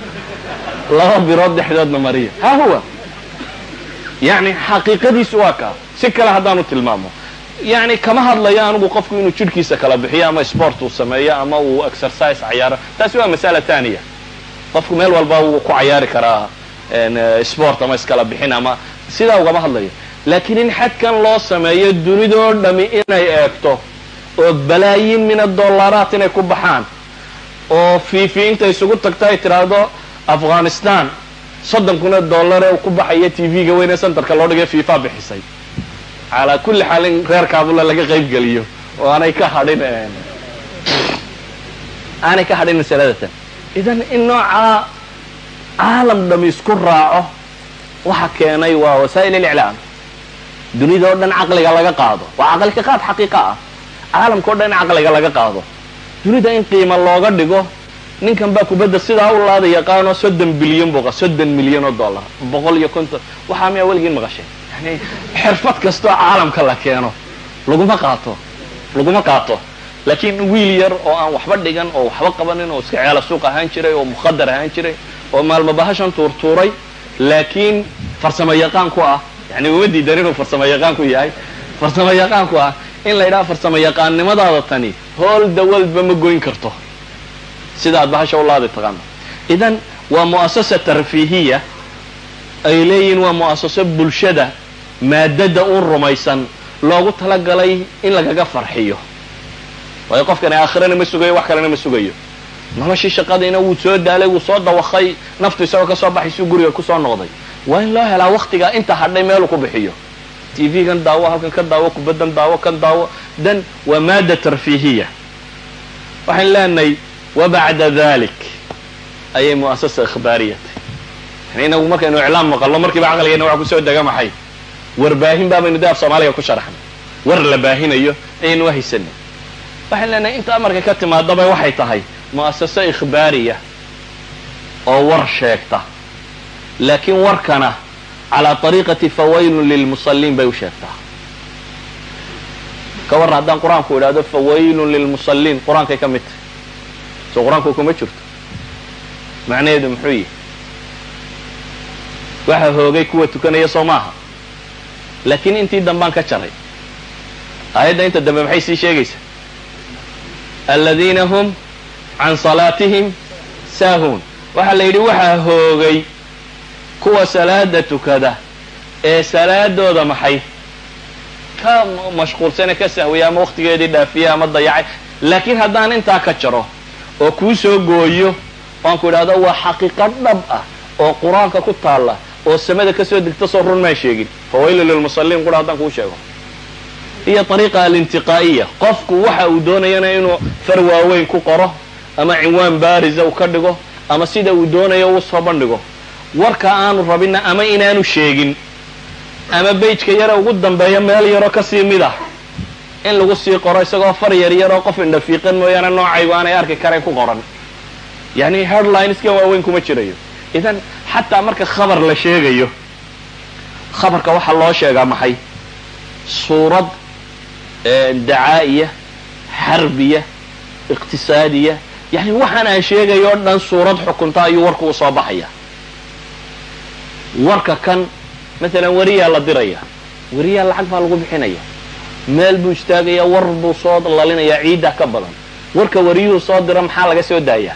laba birood dhexdoodna mariya. Ha huwa. Yani xaqiiqadiisu waa kaa. Si kale haddaanu tilmaamo. Yani kama hadlayo anigu qofku inuu jidhkiisa kala bixiyo ama sport uu sameeyo ama uu exercise cayaaro. Taasi waa masala taniya qofku meel walba wuu ku cayaari karaa sport ama iskala bixin ama sidaa ugama hadlayo laakiin in xadkan loo sameeyo dunidoo dhami inay eegto oo balaayiin mina dollaraat inay ku baxaan oo fiifi inta isugu tagto ay tidhaahdo afghanistan. Soddon kun oo ku baxaya t v-ga weyne centerka loo dhigay fifa bixisay. Calaa kulli xaal in reer kaabula laga qayb geliyo oo aanay ka hadhin aanay ka hadhin masaladatan idan in noocaa caalam dham isku raaco waxa keenay waa wasaa'il اliclaam dunida oo dhan caqliga laga qaado. Waa caqli ka qaad xaqiiqa ah caalamka dhan in caqliga laga qaado. Dunida in qiimo looga dhigo ninkan baa kubadda sidaa u laada yaqaano soddon bilyan buqa soddon milyan oo dollar boqol iyo konton. Waxaa miyaa weligiin maqashay yani xirfad kastoo caalamka la keeno laguma qaato laguma qaato. Laakiin wiil yar oo aan waxba dhigan oo waxba qabanin oo iska ceela suuq ahaan jiray oo mukhadar ahaan jiray oo maalmo bahashan tuurtuuray laakiin farsamo ah yani uma diidan inuu farsamo yahay farsamo ah in la yidhaha farsamo yaqaannimadaada tani hool dawalba ma goyn karto. Sida aad bahasha u laadi taqaano. Idan waa mu'asasa tarfiihiya ay leeyihiin waa mu'asaso bulshada maadada un rumaysan loogu talagalay in lagaga farxiyo. Waayo qofkani aakhirana ma sugayo wax kalena ma sugayo. Noloshii shaqadiina wuu soo daalay wuu soo dawakay naftu isagoo ka soo baxaysuu guriga ku soo noqday. Waa in loo helaa waktigaa inta hadhay meelu ku bixiyo t v-gan daawo halkan ka daawo kubaddan daawo kan daawo. Dan waa maada tarfiihiya. Waxaan leenahay wabacda dalik ayay mu'asasa ikhbaariyatay yani inagu markaynu iclaam maqalno markiiba caqligeena waxa ku soo dega maxay warbaahin baabaynu de af soomaaliga ku sharaxnay. War la baahinayo ayaynu uhaysanay waxaan leenahay inta amarka ka timaadaba waxay tahay mu'asaso ikhbaariya oo war sheegta. Laakiin warkana calaa ariiqati fawaylun lilmusaliin bay u sheegtaa. Ka warran haddaan qur'aanku idhahdo fawaylun lilmusaliin qur'aankay ka mid tahy soo qur'aanku kuma jirto. Macnaheedu muxuu yihi waxa hoogay kuwa tukanaya soo maaha. Laakiin intii dambaan ka jaray aayadda inta dambe maxay sii sheegaysaa? Aladiina hum can salaatihim saahuun waxaa la yidhi waxaa hoogay kuwa salaada tukada ee salaadooda maxay? Ka mashquulsane ka sahwiya ama waktigeedii dhaafiya ama dayacay. Laakiin haddaan intaa ka jaro oo kuu soo gooyo waan ku idhahdo waa xaqiiqo dhab ah oo qur'aanka ku taalla oo samada ka soo degta soo run maan sheegin. Fawaylu lilmusaliin qura haddaan kuu sheego. Iyo ariiqa alintiqaa'iya. Qofku waxa uu doonayana inuu far waaweyn ku qoro ama cinwaan baarisa uu ka dhigo ama sida uu doonayo uu soo bandhigo warka aanu rabina ama inaanu sheegin ama bejka yara ugu dambeeya meel yaroo ka sii mid ah. In lagu sii qoro isagoo far yar yaroo qof indhafiiqan mooyaane noocaygu aanay arki karayn ku qoran. Yani headlineskan waaweyn kuma jirayo. Idan xataa marka khabar la sheegayo khabarka waxaa loo sheegaa maxay? Suurad dacaa'iya xarbiya iqtisaadiya. Yani waxaan aan sheegayo o dhan suurad xukunta ayuu warku u soo baxaya warka kan maalan weriyaa la diraya. Weriyaa lacag baa lagu bixinaya. Meel buu istaagaya war buu soo lalinayaa ciiddaa ka badan. Warka weriyuhu soo dira maxaa laga soo daayaa?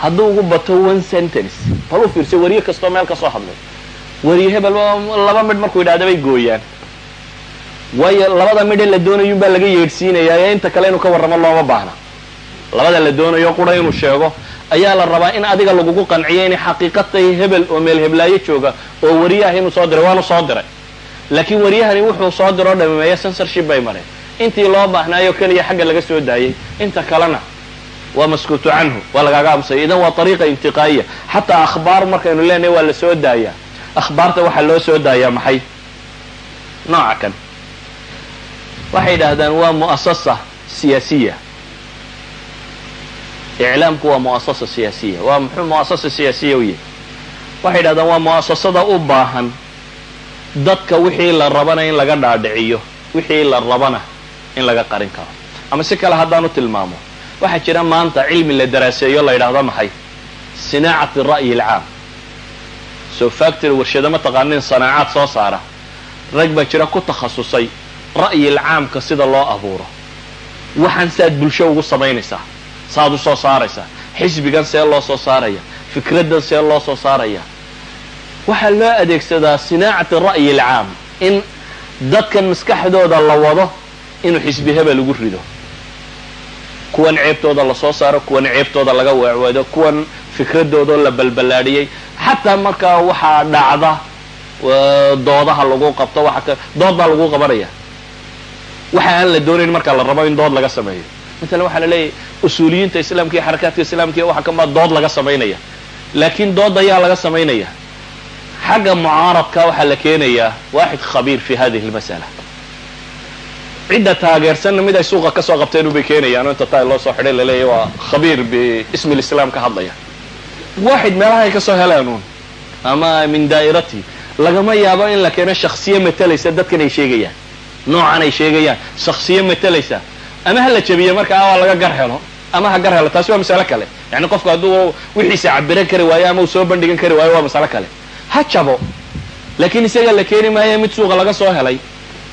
Hadduu ugu bato one sentence bal u fiirsa weriye kastoo meel ka soo hadlay weriye laba midh markuu yidhahda bay gooyaan. Waayo labada midhe la doonayun baa laga yeedhsiinayaa ee inta kale inuu ka warramo looma baahna. Labada la doonayo qura inuu sheego ayaa la rabaa in adiga lagugu qanciyo inay xaqiiqa tahay hebel oo meel heblaayo jooga oo weriyaha inuu soo diray waanu soo diray. Laakiin wariyahani wuxuu soo diroo dhamimeeya censorship bay mareen. Intii loo baahnaayo keliya xagga laga soo daayay inta kalena waa maskuutu canhu waa lagaaga aamusaya idan waa ariiqa intiqaa'iya. Xataa akhbaar markaynu leenahay waa la soo daayaa. Akhbaarta waxaa loo soo daayaa maxay? Nooca kan. Waxay yidhaahdaan waa mu'asasa siyaasiya iclaamku waa mu'asasa siyaasiya waa muxuu mu'asasa siyaasiya u yahay waxay yidhahdaan waa mu'asasada u baahan dadka wixii la rabana in laga dhaadhiciyo wixii la rabana in laga qarin karo ama si kale haddaanu tilmaamo waxaa jira maanta cilmi la daraaseeyo la yidhaahdo maxay sinaacat ra'yi alcaam so factory warshado ma taqaanin sanaacaad soo saara rag baa jira ku takhasusay ra'yi alcaamka sida loo abuuro waxaan saad bulsho ugu samaynaysaa saad u soo saaraysaa. Xisbigan see loo soo saaraya. Fikraddan see loo soo saaraya. Waxaa loo adeegsadaa sinaacat ra'yi alcaam in dadkan maskaxdooda la wado inuu xisbi hebel ugu rido. Kuwan ceebtooda la soo saaro kuwan ceebtooda laga weecweedo kuwan fikradoodoo la balballaadhiyey xataa markaa waxaa dhacda doodaha lagu qabto dood baa lagu qabanaya. Waxa aan la doonayn marka la rabo in dood laga sameeyo maalan waxaa la leeyahay usuuliyiinta islaamka iyo xarakaadka islaamka iyo waxa kamaa dood laga samaynaya. Laakiin dood ayaa laga samaynaya. Xagga mucaaradka waxaa la keenayaa waaxid khabiir fi hadihi lmasala. Cidda taageersanna mid ay suuqa ka soo qabteen ubay keenayaan inta taa loo soo xidhay laleeyahy waa khabiir biismi lislaam ka hadlaya. Waaxid meelaha ay uun? Ama min daa'irati? Lagama yaabo in la keeno shaksiye matalaysa dadkan ay sheegayaan. Noocan ay sheegayaan. Shaksiye matalaysa ama ha la jabiye markaa waa laga gar helo. Ama ha gar helo taasi waa masalo kale. Yani qofku hadduu wixiisa cabiran kari waayo ama uu soo bandhigan kari waayo waa masalo kale. Ha jabo. Laakiin isaga la keeni maayo mid suuqa laga soo helay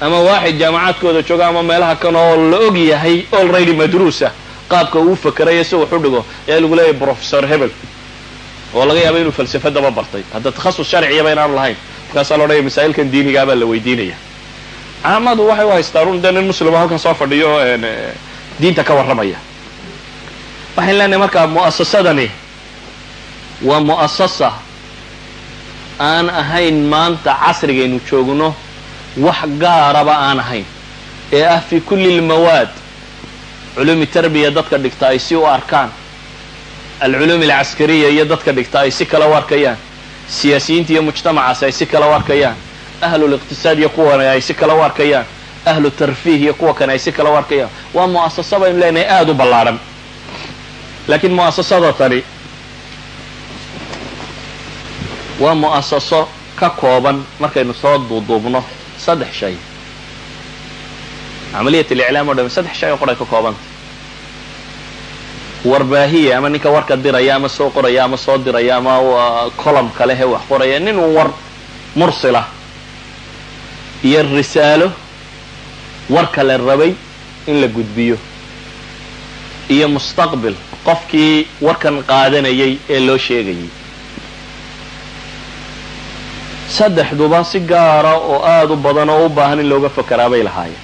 ama waaxid jaamacaadkooda jooga ama meelaha kan oo la og yahay already madruusa qaabka uu fakerayo si wax u dhigo ayaa lagu leeyahay professor hebel. Oo laga yaaba inuu falsafadaba bartay. Hadda takhasus sharciyaba inaan lahayn. Markaasaa la odhanaya masaa'ilkan diinigaabaa la weydiinaya caamadu waxay u haystaan un dee nin muslimo halkan soo fadhiyo diinta ka warramaya. Waxayn leenahay markaa mu'asasadani waa mu'asasa aan ahayn maanta casrigaynu joogno wax gaaraba aan ahayn. Ee ah fi kulli lmawaad culuumi tarbiya dadka dhigta ay si u arkaan. Alculuum alcaskariya iyo dadka dhigta ay si kale u arkayaan siyaasiyiinta iyo mujtamacaas ay si kale u arkayaan ahluliqtisaad iyo kuwan ay si kale u arkayaan ahlu tarfiih iyo kuwa kane ay si kale u arkayaan waa mu'asasa baynu leenahay aada u ballaadhan laakiin mu'asasada tani waa mu'asaso ka kooban markaynu soo duuduubno saddex shay. Camaliyat aliclaam o dham saddex shay oo qoray ka koobanta warbaahiya ama ninka warka diraya ama soo qoraya ama soo diraya ama colomka leh ee wax qoraya nin un war mursila iyo risaalo warka la rabay in la gudbiyo. Iyo mustaqbil qofkii warkan qaadanayay ee loo sheegayay. Saddexduba si gaara oo aada u badan oo u baahan in looga fakeraa bay lahaayeen.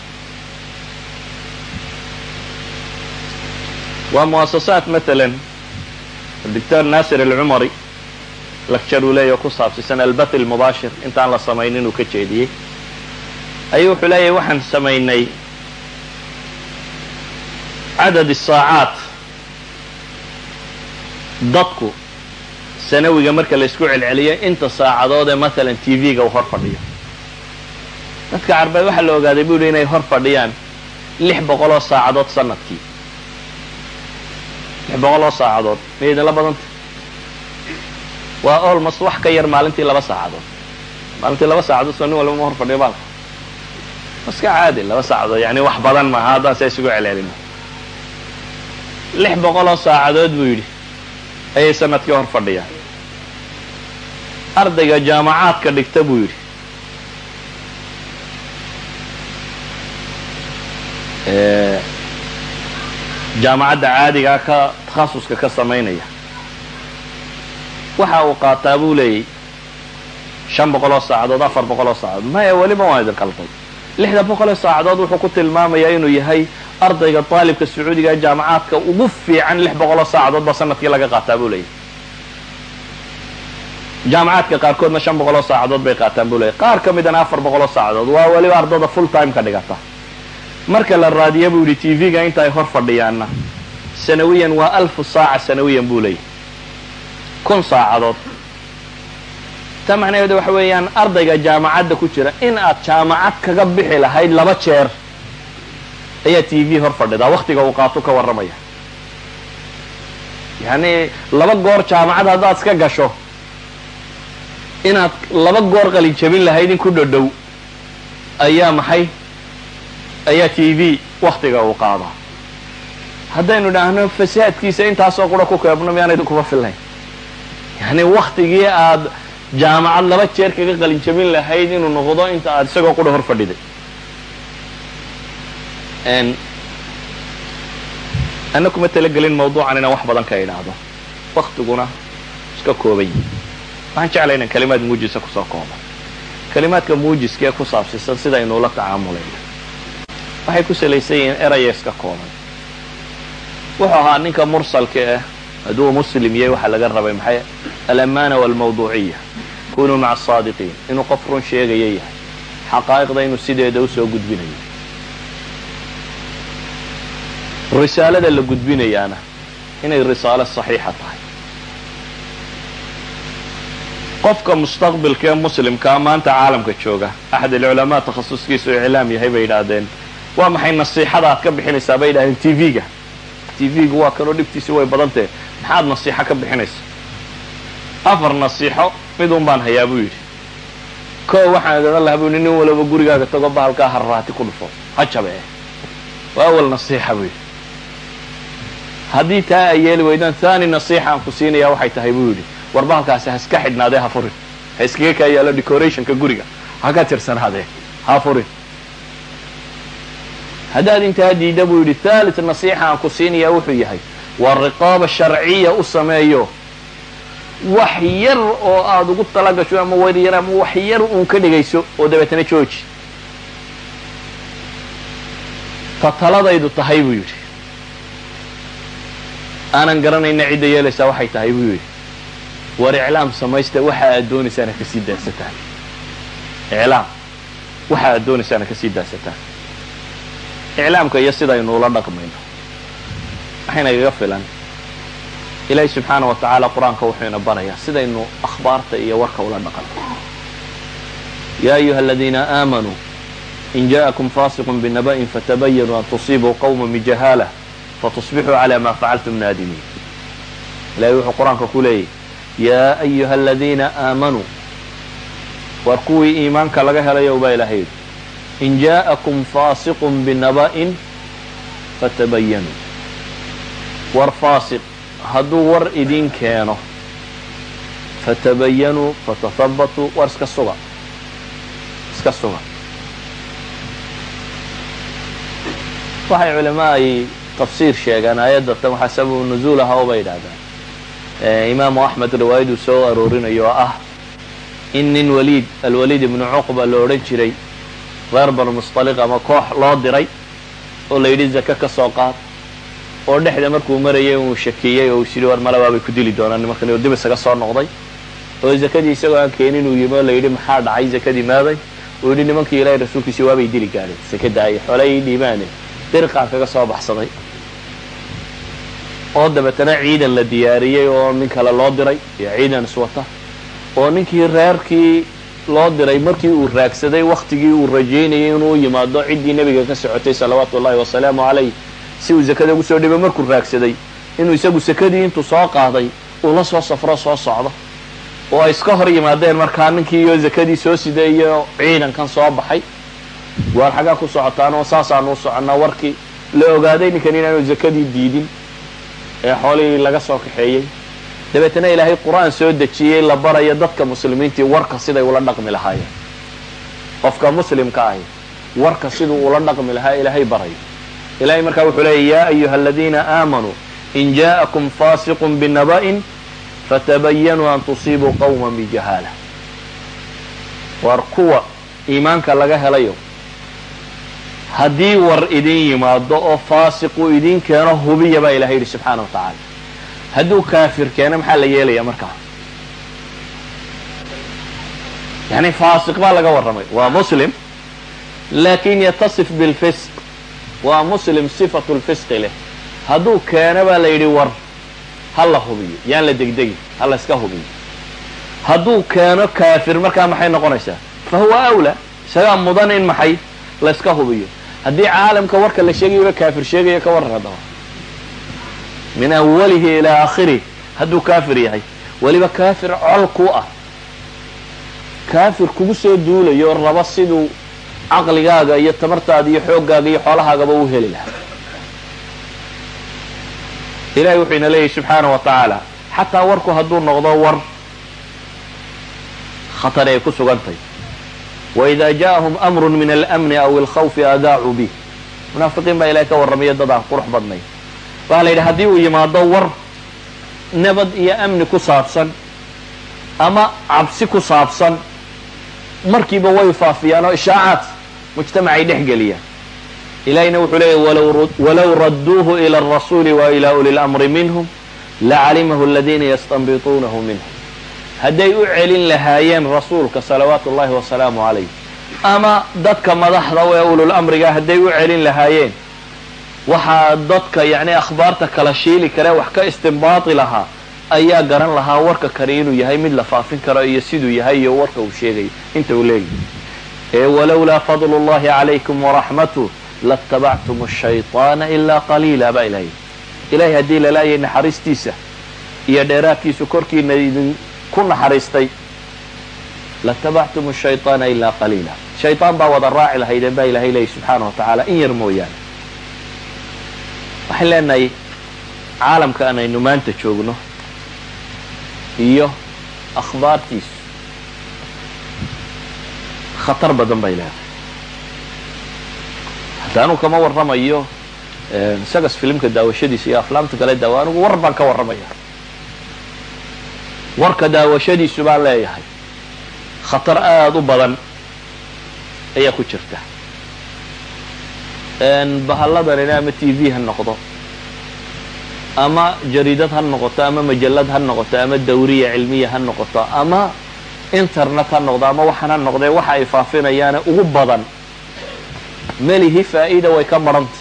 Waa muasasaat maalan doctor naasir alcumari lecture uu leeyahy oo ku saabsisan albath almubaashir intaan la samaynin uu ka jeediyey ayuu wuxuu leeyahay waxaan samaynay cadad isaacaat dadku sanawiga marka la isku celceliyo inta saacadood ee maalan t v-ga uu hor fadhiyo. Dadka carbeed waxaa la ogaaday bu yihi inay hor fadhiyaan lix boqol oo saacadood sannadkii. Lix boqol oo saacadood miyay idinla badanta. Waa almost wax ka yar maalintii laba saacadood. Maalintii laba saacadood soo nin walba ma hor fadhiyo baalka iska caadi laba saacadood. Yani wax badan maaha haddaan saa isugu celcelino lix boqol oo saacadood buu yidhi. Ayay sannadkii hor fadhiyaan ardayga jaamacaadka dhigta buu yidhi. Jaamacadda caadigaa ka takhasuska ka samaynaya. Waxa uu qaataa buu leeyay. Shan boqol oo saacadood afar boqol oo saacadood. Maya weliba waa idin qalday lixda boqol oo saacadood wuxuu ku tilmaamayaa inuu yahay ardayga daalibka sacuudiga ee jaamacaadka ugu fiican lix boqol oo saacadood ba sannadkii laga qaataa buu leeyahy jaamacaadka qaarkoodna shan boqol oo saacadood bay qaataan buu leeyahy qaar ka midana afar boqol oo saacadood waa weliba ardada full time ka dhigata. Marka la raadiya buu yihi t v-ga inta hor fadhiyaanna sanawiyan waa alfu saaca sanawiyan buu leeyahy kun saacadood ta macnaheedu waxa weeyaan ardayga jaamacadda ku jira in aad jaamacad kaga bixi lahayd laba jeer ayaa t v hor fadhidaa waktiga uu qaato ka warramaya. Yacni laba goor jaamacad haddaad iska gasho inaad laba goor qalin jabin lahayd in ku dhodhow ayaa maxay? Ayaa t v waktiga uu qaadaa haddaynu idhaahno fasaadkiisa intaasoo qura ku keebno miyaanaydu kuma filnayn. Yani waktigii aad jaamacad laba jeer kaga qalin jabin lahayd inuu noqdo inta aad isagoo qura hor fadhiday ana kuma talagelin mawduucan inaan wax badan ka idhaahdo. Waktiguna iska koobay waxaan jeclay inaan kalimaad muujisa ku soo koobo kalimaadka muujiska ee ku saabsisan sidaynu ula tacaamulayna waxay ku salaysan yihiin eraya iska kooban. Wuxuu ahaa ninka mursalka ah. Hadduu muslim yahay waxaa laga rabay maxay alamaana walmawduuciya kunuu maca asaadiqiin inuu qof run sheegaya yahay xaqaa'iqda inuu sideeda u soo gudbinayo risaalada la gudbinayaana inay risaalo saxiixa tahay qofka mustaqbilka ee muslimkaa maanta caalamka jooga axad alculamaa takhasuskiisu iclaam yahay bay yidhaahdeen waa maxay nasiixada aad ka bixinaysaa bay yidhahdeen t v-ga t v-ga waa kanoo dhibtiisi way badantahe maxaad nasiixo ka bixinaysa afar nasiixo mid un baan hayaa buu yidhi. Koo waxaan idin lahaa buu yidhi nin walaba gurigaaga tago bahalkaa harraati ku dhufo. Ha jabe waa awal nasiixa buu yidhi. Haddii taa ay yeeli weydaan thani nasiixa aan ku siinayaa waxay tahay buu yidhi. War bahalkaasi ha iska xidhnaadee ha furin. Ha iskaga kaa yaalo decorationka guriga. Ha ka tirsanaadee ha furin. Haddaad intaa diidda buu yidhi thalit nasiixa aan ku siinayaa wuxuu yahay waa riqaaba sharciya u sameeyo wax yar oo aada ugu talagasho ama waryar ama wax yar uun ka dhegayso oo dabeetana jooji. Ta taladaydu tahay buu yidhi. Aanan garanayna cidda yeelaysaa waxay tahay buu yidhi. War iclaam samaysta waxa aad doonaysaana ka sii daadsataan iclaam waxa aad doonaysaana ka sii daadsataan iclaamka iyo sidaynu ula dhaqmayno. Waxaynagaga filan ilaahi subxaana wa tacaala qur'aanka wuxuu ina barayaa sidaynu akhbaarta iyo warka ula dhaqanno ya ayuha aladiina aamanuu in ja'akum fasiqun binaba'in fatabayanuu an tusiibuu qawma bijahaala fatusbixuu cala ma facaltum naadimiin. Ilahay wuxuu qur'aanka ku leeyahy yaa ayuha aladiina aamanuu war kuwii iimaanka laga helayow baa ilahay yidhi in ja'akum faasiqun binaba'in fatabayanuu war faasiq hadduu war idin keeno fatabayanuu fatahabatuu war iska suga. Iska suga. Waxay culamaa ay tafsiir sheegaan aayadda tan waxaa sababu nuzuul aha oo bay yidhahdaan imaamu axmed riwaayaduu soo aroorinayo oo ah in nin waliid alwaliid ibnu cuqba la odhan jiray reer banu mustaliq ama koox loo diray oo la yidhi zake ka soo qaad oo dhexda markuu marayay uu shakiyey oo is yidhi war male waabay ku dili doonaan nimankan oo dib isaga soo noqday. Oo zakadii isagoo aan keenin uu yimi oo la yidhi maxaa dhacay zakadii maaday uu yidhi nimankii ilaahay rasuulkiisi waabay dili gaadheen sakada ay xoolay ii dhiibaane diriqaan kaga soo baxsaday. Oo dabeetana ciidan la diyaariyey oo nin kale loo diray iyo ciidan iswata oo ninkii reerkii loo diray markii uu raagsaday waktigii uu rajaynayay inuu yimaado ciddii nebiga ka socotay salawaatu ullahi wasalaamu calayh si uu zakada ugu soo dhibay markuu raagsaday inuu isagu sakadii intuu soo qaaday uu la soo safro soo socdo. Oo ay iska hor yimaadeen markaa ninkii iyo zakadii soo siday iyo ciidankan soo baxay. Waar xaggaa ku socotaan oo saasaanu u soconnaa warkii la ogaaday ninkan inaanu zakadii diidin ee xoolihii laga soo kaxeeyey. Dabeetana ilaahay qur'aan soo dejiyey la barayo dadka muslimiintii warka siday ula dhaqmi lahaayeen. Qofka muslimka ahi warka siduu ula dhaqmi lahaa ilaahay barayo ilahay markaa wuxuu leeyay ya ayuha aladiina aamanuu in ja'akum fasiqun binaba'in fatabayanuu an tusiibuu qawma bijahaala war kuwa iimaanka laga helayo haddii war idin yimaado oo faasiquu idin keeno hubiya baa ilahay yidhi subxaana wa hadduu kaafir keeno maxaa la yeelaya markaa yani faasiq baa laga warramay. Waa muslim laakiin yatasif bilfisq waa muslim sifatu lfisqi leh. Hadduu keeno baa la yidhi war ha la hubiyo. Yaan la degdegi ha la iska hubiyo. Hadduu keeno kaafir markaa maxay noqonaysaa? Fa huwa awla isagaa mudan in maxay la hubiyo. Haddii caalamka warka la sheegayoba kaafir sheegaya ka warran haddaba. Min awalihi ilaa aakhirih hadduu kaafir yahay weliba kaafir col ku ah. Kaafir kugu soo duulayo raba siduu caqligaaga iyo tamartaada iyo xooggaaga iyo xoolahaagaba u heli lahaa. Ilahay wuxuu ina leeyahy subxaana wa tacaala xataa warku hadduu noqdo war khatar ay ku sugantay. Waida ja'ahum amru min almni aw alkhawfi adaacuu bih munaafiqiin baa ilahay ka warramaya dad aan qurux badnay waxaa la yidhi haddii uu yimaado war nabad iyo amni ku saabsan ama cabsi ku saabsan markiiba way faafiyaan oo ishaacaad mujtamacay dhex geliyaan ilahina wuxuu leeyahy walow radduuhu ila alrasuuli wa ila uli lamri minhum lacalimahu aladiina yastanbituunahu minhum hadday u celin lahaayeen rasuulka salawaatu ullahi wasalaamu calayh ama dadka madaxda ee ulul amriga hadday u celin lahaayeen waxaa dadka yacni akhbaarta kala shiili karee wax ka istimbaati lahaa ayaa garan lahaa warka kani inuu yahay mid la faafin karo iyo siduu yahay iyo warka uu sheegayo inta uu leeyahy ee walowlaa fadlu llahi calaykum waraxmatuh latabactum ashayطaana ilaa qaliila baa ilahay ilahay haddii lalaayay naxariistiisa iyo dheeraadkiisu korkiina idinku naxariistay latabactum ashayطaana ilaa qaliila shayطaan baa wada raaci lahaydeen baa ilahay leeyay subxaana wa tacaala in yar mooyaane waxaan leenahay caalamka an aynu maanta joogno iyo akhbaartiisu khatar badan bay leedahay haddaanu kama warramayo isagas filimka daawashadiisa iyo aflaamta kale daawa anigu war baan ka warramaya. Warka daawashadiisu baan leeyahay. Khatar aada u badan ayaa ku jirta. Bahalladanina ama t v ha noqdo ama jariidad ha noqoto ama majalad ha noqoto ama dawriya cilmiya ha noqoto ama internet ha noqdo ama waxaan ha noqdee waxa ay faafinayaane ugu badan. Melihi faa'iida way ka marantay.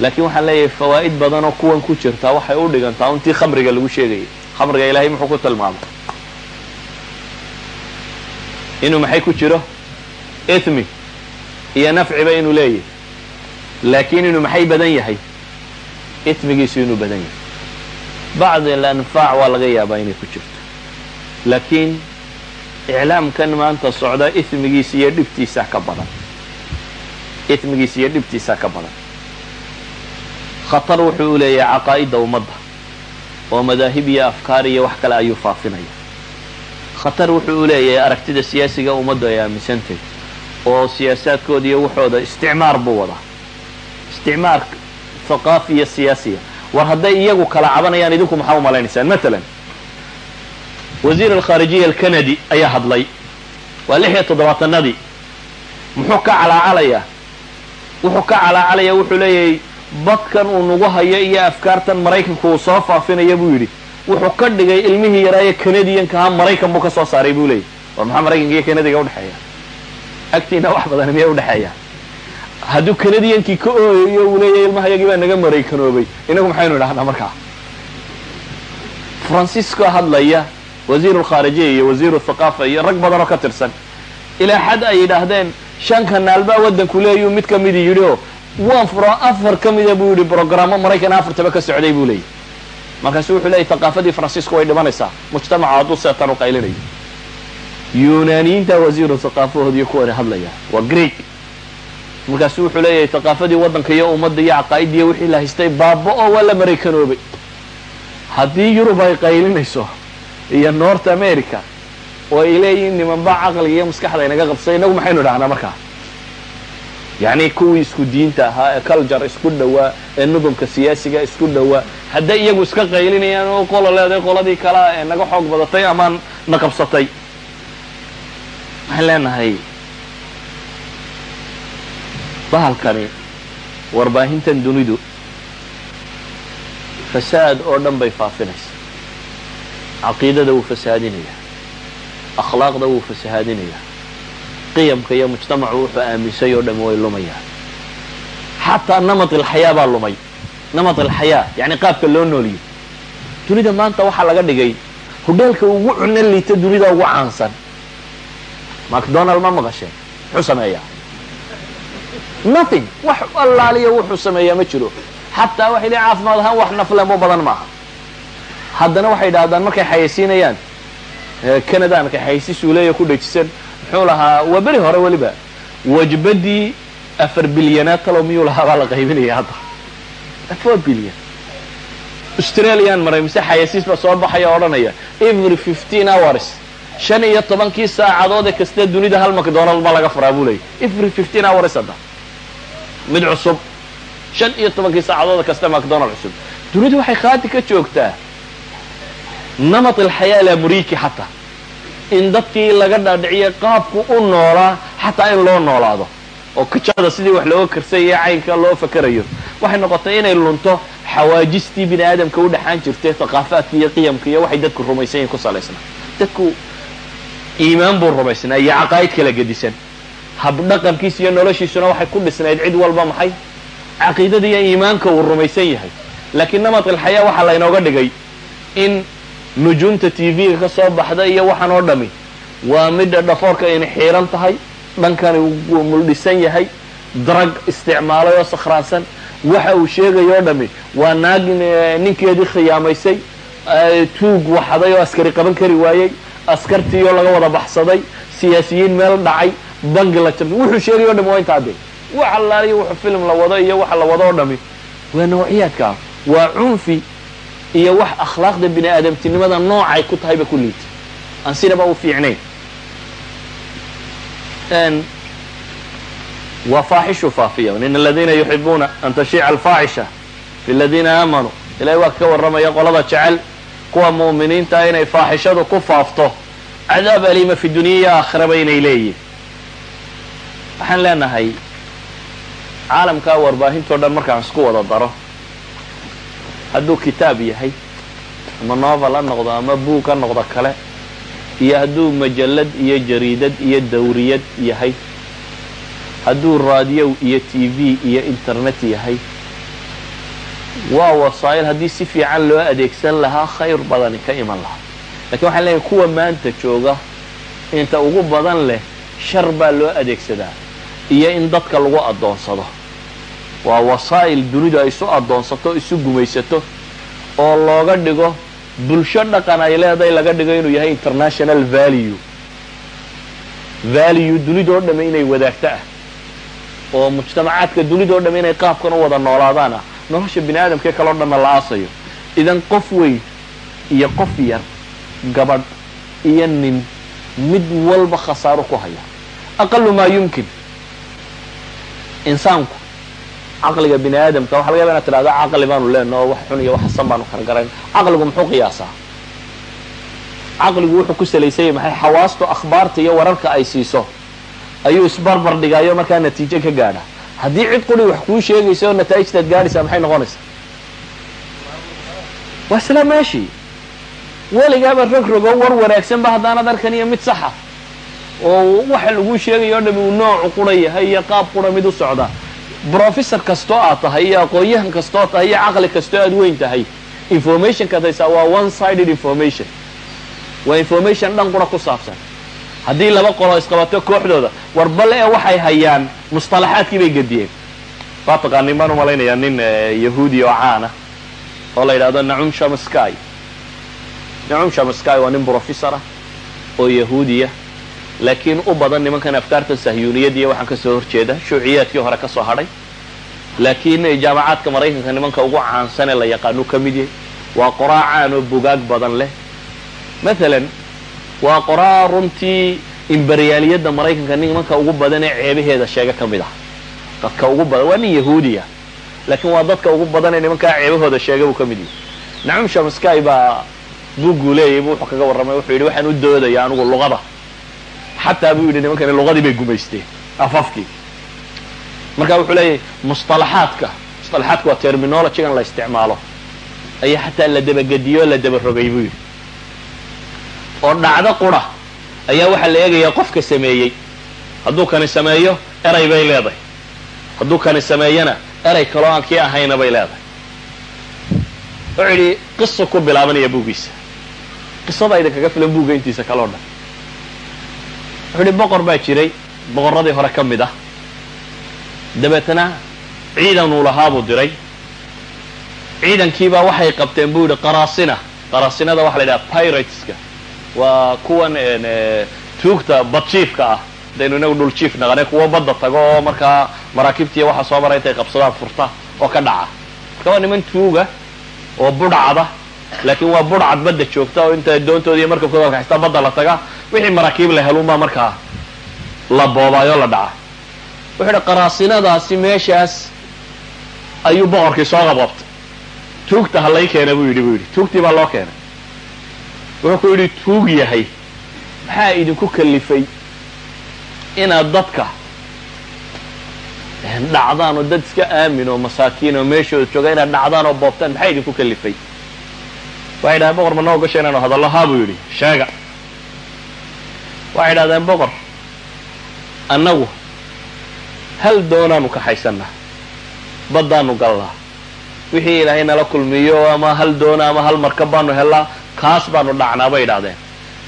Laakiin waxaan leeyahay fawaa'id badan oo kuwan ku jirtaa waxay u dhigantaa untii khamriga lagu sheegayay. Khamriga ilaahay muxuu ku tilmaamay. Inuu maxay ku jiro? Ithmi iyo nafciba inuu leeyahay. Laakiin inuu maxay badan yahay? Ismigiisu inuu badan yahay. Bacd alanfaac waa laga yaabaa inay ku jirto laakiin iclaamkan maanta socda ismigiisa iyo dhibtiisaa ka badan. Ismigiisa iyo dhibtiisaa ka badan. Khatar wuxuu u leeyahay caqaa'idda ummadda oo madaahib iyo afkaar iyo wax kale ayuu faafinaya. Khatar wuxuu u leeyahay aragtida siyaasiga ummaddu ay aaminsantahy oo siyaasaadkooda iyo waxooda isticmaar buu wadaa. Isticmaar haqaafi siyaasiya. War hadday iyagu kala cabanayaan idinku maxaa u malaynaysaan matalan wasiir alkhaarijiya alkanadi ayaa hadlay. Waa lix iyo toddobaatanadii muxuu ka calaacalayaa? Wuxuu ka calaacalayaa wuxuu leeyahay badkan uu nagu hayo iyo afkaartan maraykanku uu soo faafinaya buu yidhi. Wuxuu ka dhigay ilmihii yaraaye canadiyankaha maraykan buu ka soo saaray buu leeyahy war maxaa maraykanka iyo canadiga udhexeeya agtiina wax badan miyaa udhexeeya hadduu canadiyankii ka ooyayo uu leeyahay ilmahayagii baa naga maraykanoobay. Inagu maxaynu idhahnaa markaa? Francisco hadlaya wasiiru lkhaarijiya iyo wasiiru thaqaafa iyo rag badan oo ka tirsan. Ilaa xad ay yidhaahdeen shan kanaal baa waddanku leeyuu mid ka midi yidhi oo waan furo afar ka mida buu yidhi brogrammo maraykan afartaba ka socday buu leeyahy markaasu wuxuu leeyahy thaqaafadii francisco way dhimanaysaa. Mujtamaca hadduu seetan u qaylinayo. Yunaaniyiinta wasiiru thaqaafahood iyo kuwani hadlaya waa greek. Markaasu wuxuu leeyahay thaqaafadii waddanka iyo ummadda iyo caqaa'iddiiy wixii la haystay baaba oo waa la maraykanoobay haddii yurub ay qaylinayso iyo north america oo ay leeyihiin nimanba caqliga iyo maskaxda inaga qabsay inagu maxaynu idhahnaa markaa. Yacni kuwii isku diinta ahaa ee culture isku dhowaa ee nudumka siyaasiga isku dhowaa hadday iyagu iska qaylinayaan oo qola leedahay qoladii kalea ee naga xoog badatay amaan na qabsatay. Waxaan leenahay bahalkani warbaahintan dunidu fasaad oo dhan bay faafinaysa caqiidada wuu fasahaadinayaa akhlaaqda wuu fasahaadinayaa qiyamka iyo mujtamacu wuxuu aaminsay oo dhami way lumayaan xataa namat alxayaa baa lumay namat alxayaa yacni qaabka loo nooliyo dunida maanta waxaa laga dhigay hodheelka ugu cuno liita dunida ugu caansan macdonald ma maqasheen muxuu sameeyaa nothing. wax allaaliya wuxuu sameeyaa ma jiro xataa waxay leeyiin caafimaad ahaan wax naflemo badan maaha haddana waxay idhahdaan markay xayaysiinayaan? Canada markay xayaysiis uleeya ku dhajisan muxuu lahaa waa beri hore weliba. Wajbadii afar bilyanaad talow miyuu lahaa baa la qaybinaya hadda. Four bilyan. Australian maray mise xayaysiis baa soo baxaya odhanaya. Every fifteen hours shan iyo tobankii saacadood ee kasta dunida hal macdonald ma laga furaa buu leeyay every fifteen hours hadda. Mid cusub shan iyo tobankii saacadood kasta macdonald cusub. Dunidu waxay khaati ka joogtaa namat alxayaa alamuriki xataa in dadkii laga dhaadhiciyay qaabku u noolaa xataa in loo noolaado oo kijada sidii wax looga karsayaya caynka loo fakerayo waxay noqotay inay lunto xawaajistii bini aadamka u dhexaan jirtay thaqaafaadka iyo qiyamka iyo waxay dadku rumaysan yihiin ku salaysnaa dadku iimaan buu rumaysnaa iyo caqaa'id kala gedisan habdhaqankiisa iyo noloshiisuna waxay ku dhisnayd cid walba maxay caqiidada iyo iimaanka uu rumaysan yahay laakiin namadka alxayaa waxaa laynooga dhigay in nujuumta t v-ga ka soo baxda iyo waxaan oo dhami. Waa midha dhafoorka inay xiiran tahay dhankani wuu muldhisan yahay darag isticmaalay oo sakhraansan. Waxa uu sheegayo o dhami waa naag ninkeedii khiyaamaysay tuug waxaday oo askari qaban kari waayey askartii oo laga wada baxsaday siyaasiyiin meel dhacay bangi la jabtay wuxuu sheegay o dhami waa intaa de wax allaaliyo wuxuu film la wado iyo waxa la wado o dhami. Waa nawciyaadka ah. Waa cunfi iyo wax akhlaaqda bini aadamtinimada noocay ku tahayba ku liitay aan sinaba u fiicnayn. Waa faaxishu faafiya in aladiina yuxibuuna an tashiica alfaaxisha fi ladiina aamanuu ilahay waa ka warramaya qolada jecel kuwa mu'miniinta inay faaxishadu ku faafto cadaab aliima fi dunya iyo aakhiraba inay leeyihiin waxaan leenahay caalamkaa warbaahintao dhan markaan isku wada daro hadduu kitaab yahay ama novel ha noqdo ama buug ha noqdo kale iyo hadduu majallad iyo jariidad iyo dawriyad yahay hadduu raadiyow iyo t v iyo internet yahay waa wasaa'il haddii si fiican loo adeegsan lahaa khayr badani ka iman lahaa. Lakiin waxaan leeyahay kuwa maanta jooga inta ugu badan leh shar baa loo adeegsadaa iyo in dadka lagu addoonsado waa wasaa'il dunidu ay isu addoonsato isu gumaysato oo looga dhigo bulsho dhaqan ay leedahay laga dhigo inuu yahay international value. Value dunidoo dhamme inay wadaagto ah oo mujtamacaadka dunidoo dhamme inay qaabkan u wada noolaadaan ah. Nolosha bini aadamkee kaloo dhanna la aasayo. Idan qof weyn iyo qof yar gabadh iyo nin mid walba khasaaro ku haya. Aqalu maa yumkin. Insaanku caqliga bini aadamka waxa laga yaba inad tidhahdo caqli baanu leenaho wax xun iyo wax xasan baanu kala garayn caqligu muxuu qiyaasaa? Caqligu wuxuu ku salaysanyay maxay xawaastu akhbaarta iyo wararka ay siiso ayuu isbarbar dhigaayo markaa natiijo ka gaadha. Haddii cid quri wax kuu sheegaysa oo nataa'ijtaad gaadhaysaa maxay noqonaysaa? Waa isla meeshii. Weligaaba rog rogo war wanaagsanba haddaanad arkan iyo mid saxa. Oo waxa laguu sheegayo o dhami uu noocu qura yahay iyo qaab qura mid u socda brofessor kastoo aad tahay iyo aqoon-yahan kastoo tahay iyo caqli kastoo aad weyn tahay informationkaad haysaa waa one sided information. Waa information dhan qura ku saabsan. Haddii laba qolo isqabato kooxdooda war ee waxay hayaan mustalaxaadkii bay gediyeen waa taqaanin baan umalaynayaa nin yahuudi oo caana oo la yidhahdo nacum shamsky nacum shamsky waa nin brofessor ah oo yahuudiya laakiin u badan nimankan afkaarta sahyuuniyad iyo waxaan ka soo horjeeda shuuciyaadkii hore ka soo hadhay. Laakiin jaamacaadka maraykanka nimanka ugu caansan ee la yaqaanu ka mid waa qoraa caan oo badan leh. Mathalan waa qoraa runtii imberiyaaliyadda maraykanka nimanka ugu badan ee ceebaheeda sheega ka ah. Dadka ugu badan waa nin yahuudiya laakiin waa dadka ugu badan ee nimankaa ceebahooda sheega buu ka mid nacum shamsky baa bugguu leeyahy bu wuxuu kaga warramay wuxuu yidhi waxaan u doodaya anigu luqada xataa buu yidhi nimankani luqadii bay gumaysteen afafkii. Marka wuxuu leeyahay musطalaxaadka musطalaxaadka waa terminologygan la isticmaalo. Ayaa xataa la dabagediyo o la dabarogay buu yidhi. Oo dhacdo qura ayaa waxaa la eegayaa qofka sameeyey. Hadduu kani sameeyo eray bay leedahay. Hadduu kani sameeyana eray kaloo aan kii ahayna bay leedahay. Wuxuu yidhi qiso ku bilaabanaya buuggiisa. Qisada idinkaga filan buugga intiisa kaloo dhan wuxuu yidhi boqor baa jiray boqorradii hore ka mid ah. Dabeetna ciidan uu lahaa buu diray. Ciidankiibaa waxay qabteen buu yidhi qaraasina qaraasinada waxa la yidhaha pirateska waa kuwan tuugta badjiifka ah. Hadaynu inagu dhul jiif naqane kuwo badda tago oo markaa maraakiibtiiya waxa soo mara intay qabsadaan furta oo ka dhaca. Marka waa niman tuuga oo budhcada laakiin waa budhcad badda joogta oo inta doontooda iyo markabkooda kaxista badda la taga wixii maraakiib la helunbaa markaa la boobaayoo la dhaca. Wuxuu idhi qaraasinadaasi meeshaas ayuu boqorkii soo qabqabtay tuugta ha lay keena buu yidhi buu yidhi. Tuugtii baa loo keenay. Wuxuu ku yidhi tuug yahay. Maxaa idinku kalifay inaad dadka dhacdaan oo dad iska aamin oo masaakiin oo meeshooda jooga inaad dhacdaan oo boobtaan maxaa idinku kalifay waxay dhahdeen boqor ma noo gasha inaanu hadallo haa buu yidhi. Sheega waxay dhahdeen boqor annagu hal doonaanu kaxaysannaa baddaanu gallaa. Wixii ilaahay nala kulmiyo ama hal doona ama hal markab baanu hellaa kaas baanu dhacnaa bay idhahdeen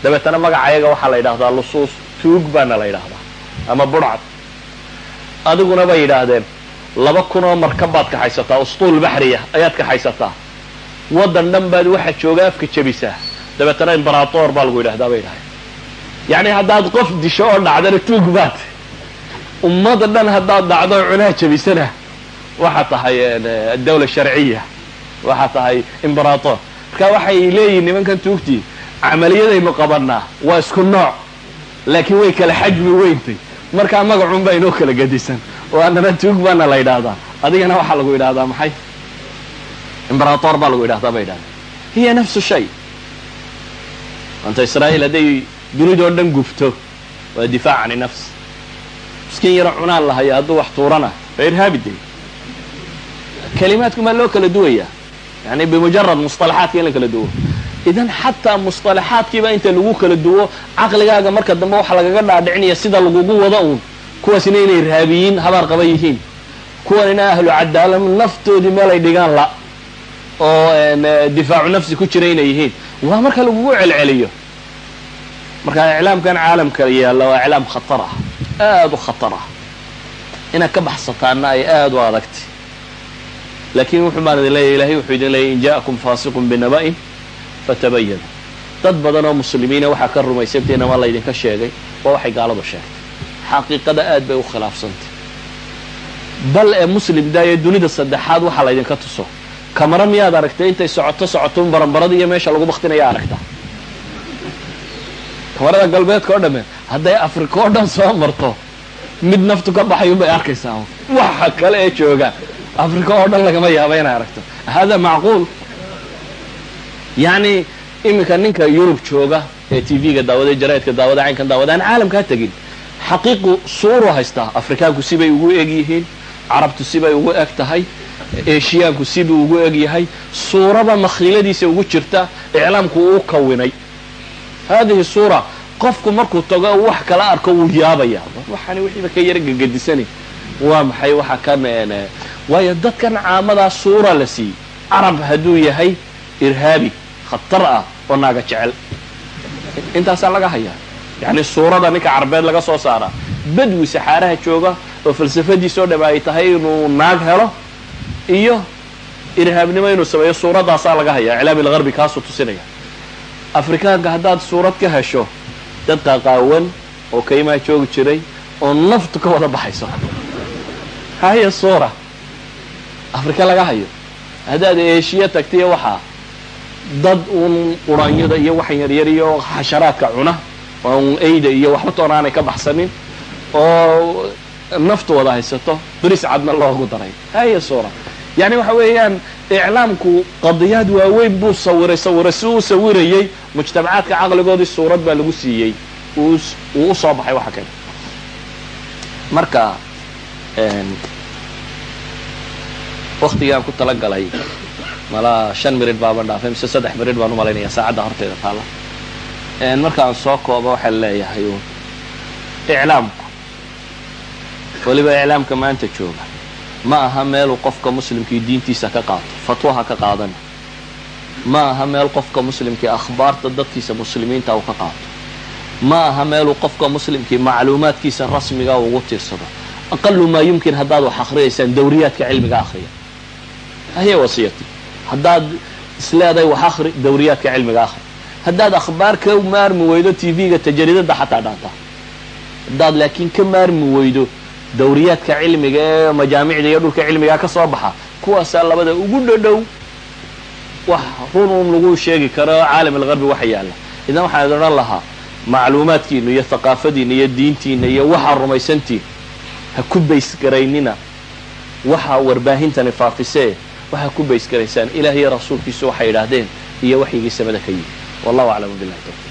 dabeetana magaca ayaga waxaa la yidhahdaa lusuus tuug baana la yidhaahdaa ama burcad. Adiguna bay yidhaahdeen laba kun oo markab baad kaxaysataa ustuul baxriya ayaad kaxaysataa waddan dhan baad waxa jooga afka jebisaa. Dabeetana imberator baa lagu yidhahdaa bay yidhahdeen yacni haddaad qof disho oo dhacdana tuug baad. Ummada dhan haddaad dhacdo cunaha jebisana waxaa tahay dawla sharciya waxaa tahay imberator marka waxay leeyihiin nimankan tuugtii camaliyadaynu qabanaa waa isku nooc laakiin way kala xajmi weyntay. Markaa magacun baa inoo kala gadisan oo annana tuug baana la yidhaahdaa. Adigana waxaa lagu yidhahdaa maxay? Imberator baa lagu yidhahdaa bay yidhahdaa hiya nafsu shay. Maanta israa'iil hadday dunidoo dhan gubto waa difaac cani nafs. Miskiin yaro cunaan lahaya hadduu wax tuurana. Waa irhaabi day kalimaadku maa loo kala duwaya? Yani bimujarad musطalaxaadka in la kala duwo. Idan xataa musطalaxaadkiiba inta lagu kala duwo caqligaaga marka dambe waxaa lagaga dhaadhicinaya sida lagugu wado uun. Kuwaasina inay irhaabiyiin habaar qaba yihiin. Kuwanina ahlu cadaala naftoodii meelay dhigaan la. Oo difaacu nafsi ku jira inay yihiin. Waa marka lagugu celceliyo marka iclaamkan caalamka yaalla waa iclaam khatar ah aada u khatar ah inaad ka baxsataana ay aada u adagtay laakiin wuxuu baan idin leeyahy ilahay wuxuu idin leeyahy in ja'akum faasiqun binaba'in fatabayanu dad badan oo muslimiina waxaa ka rumaysantayna waa laydinka sheegay waa waxay gaaladu sheegtay. Xaqiiqada aad bay u khilaafsantay. Bal ee muslim daaya dunida saddexaad waxaa laydinka tuso. Kamara miyaad aragtay intay socoto socoto baranbarada iyo meesha lagu baktinaya aragtaa kamarada galbeedka oo dhamme hadday afrika oo dhan soo marto mid naftu ka baxay unbay arkaysaa. Waxa kale ee jooga afrika oo dhan lagama yaaba inay aragto. Hada macquul yacni iminka ninka yurub jooga ee t v-ga daawada jaraidka daawada caynkan daawada aan caalamkaa tegin. Xaqiiqu suuru haystaa afrikaanku sibay ugu eg yihiin carabtu sibay ugu eg tahay eshiyaanku sibuu ugu eg yahay. Suuraba makhiiladiisa ugu jirta iclaamku uu kawinay hadihi suura qofku markuu tago wax kala arko wuu yaabaya waxaani wixiiba ka yara gegedisanay waa maxay waxa kan waayo dadkan caamadaa suura la siiyey carab hadduu yahay irhaabi khatar ah oo naaga jecel intaasaa laga hayaa yacni suurada ninka carbeed laga soo saaraa badwi saxaaraha jooga oo falsafadiisoo dham ay tahay inuu naag helo iyo irhaabnimo inuu sameeyo suuradaasaa laga hayaa algarbi kaasuu tusinaya afrikaanka haddaad suurad ka hesho dad qaqaawan oo kaymaa joogi jiray oo naftu ka wada baxayso. Haya suura afrika laga hayo. Haddaad eeshiya tagtaiyo waxaa dad uun quranyada iyo waxan yaryar iyo xasharaadka cuna oo un eyda iyo waxba toona aanay ka baxsanin oo naftu wada haysato bris cadna loogu daray. Haya suura yani waxa weeyaan iclaamku qadiyaad waaweyn buu sawiray sawiray si uu sawirayey mujtamacaadka caqligoodii suurad baa lagu siiyey uu u soo baxay waxa kale. Marka waktigaan ku talagalay malaa shan mirid baaban dhaafay mise saddex mirid baan u malaynaya saacadda horteeda taalla. Markaan soo kooba waxaan leeyahay iclaamku weliba iclaamka maanta jooga ma aha meeluu qofka muslimkii diintiisa ka qaato? Fatwaha ka qaadana ma aha meel qofka muslimkii akhbaarta dadkiisa muslimiinta uu ka qaato? Ma aha meeluu qofka muslimkii macluumaadkiisa rasmiga ugu tiirsado? Aqalu maa yumkin haddaad wax akhriyaysaan dawriyaadka cilmiga akhriya. Ahiya wasiyati. Haddaad isleedahay wax akhri dawriyaadka cilmiga akhri. Haddaad akhbaar ka maarmi weydo t v-ga tajaridada xataa dhaata haddaad laakiin ka maarmi weydo dawriyaadka cilmiga ee majaamicda iyo dhulka cilmigaa ka soo baxa kuwaasaa labada ugu dhodhow wax run un lagu sheegi karo caalam algarbi waxa yaalla. Idan waxaan odhan lahaa macluumaadkiina iyo thaqaafadiina iyo diintiina iyo waxaa rumaysantiin ha ku baysgaraynina. Waxa warbaahintani faafisee waxaa ku baysgaraysaan. Ilaah iyo rasuulkiisu waxay idhaahdeen iyo waxyigii samada ka yimi wallahu aclamu billahi tawfiq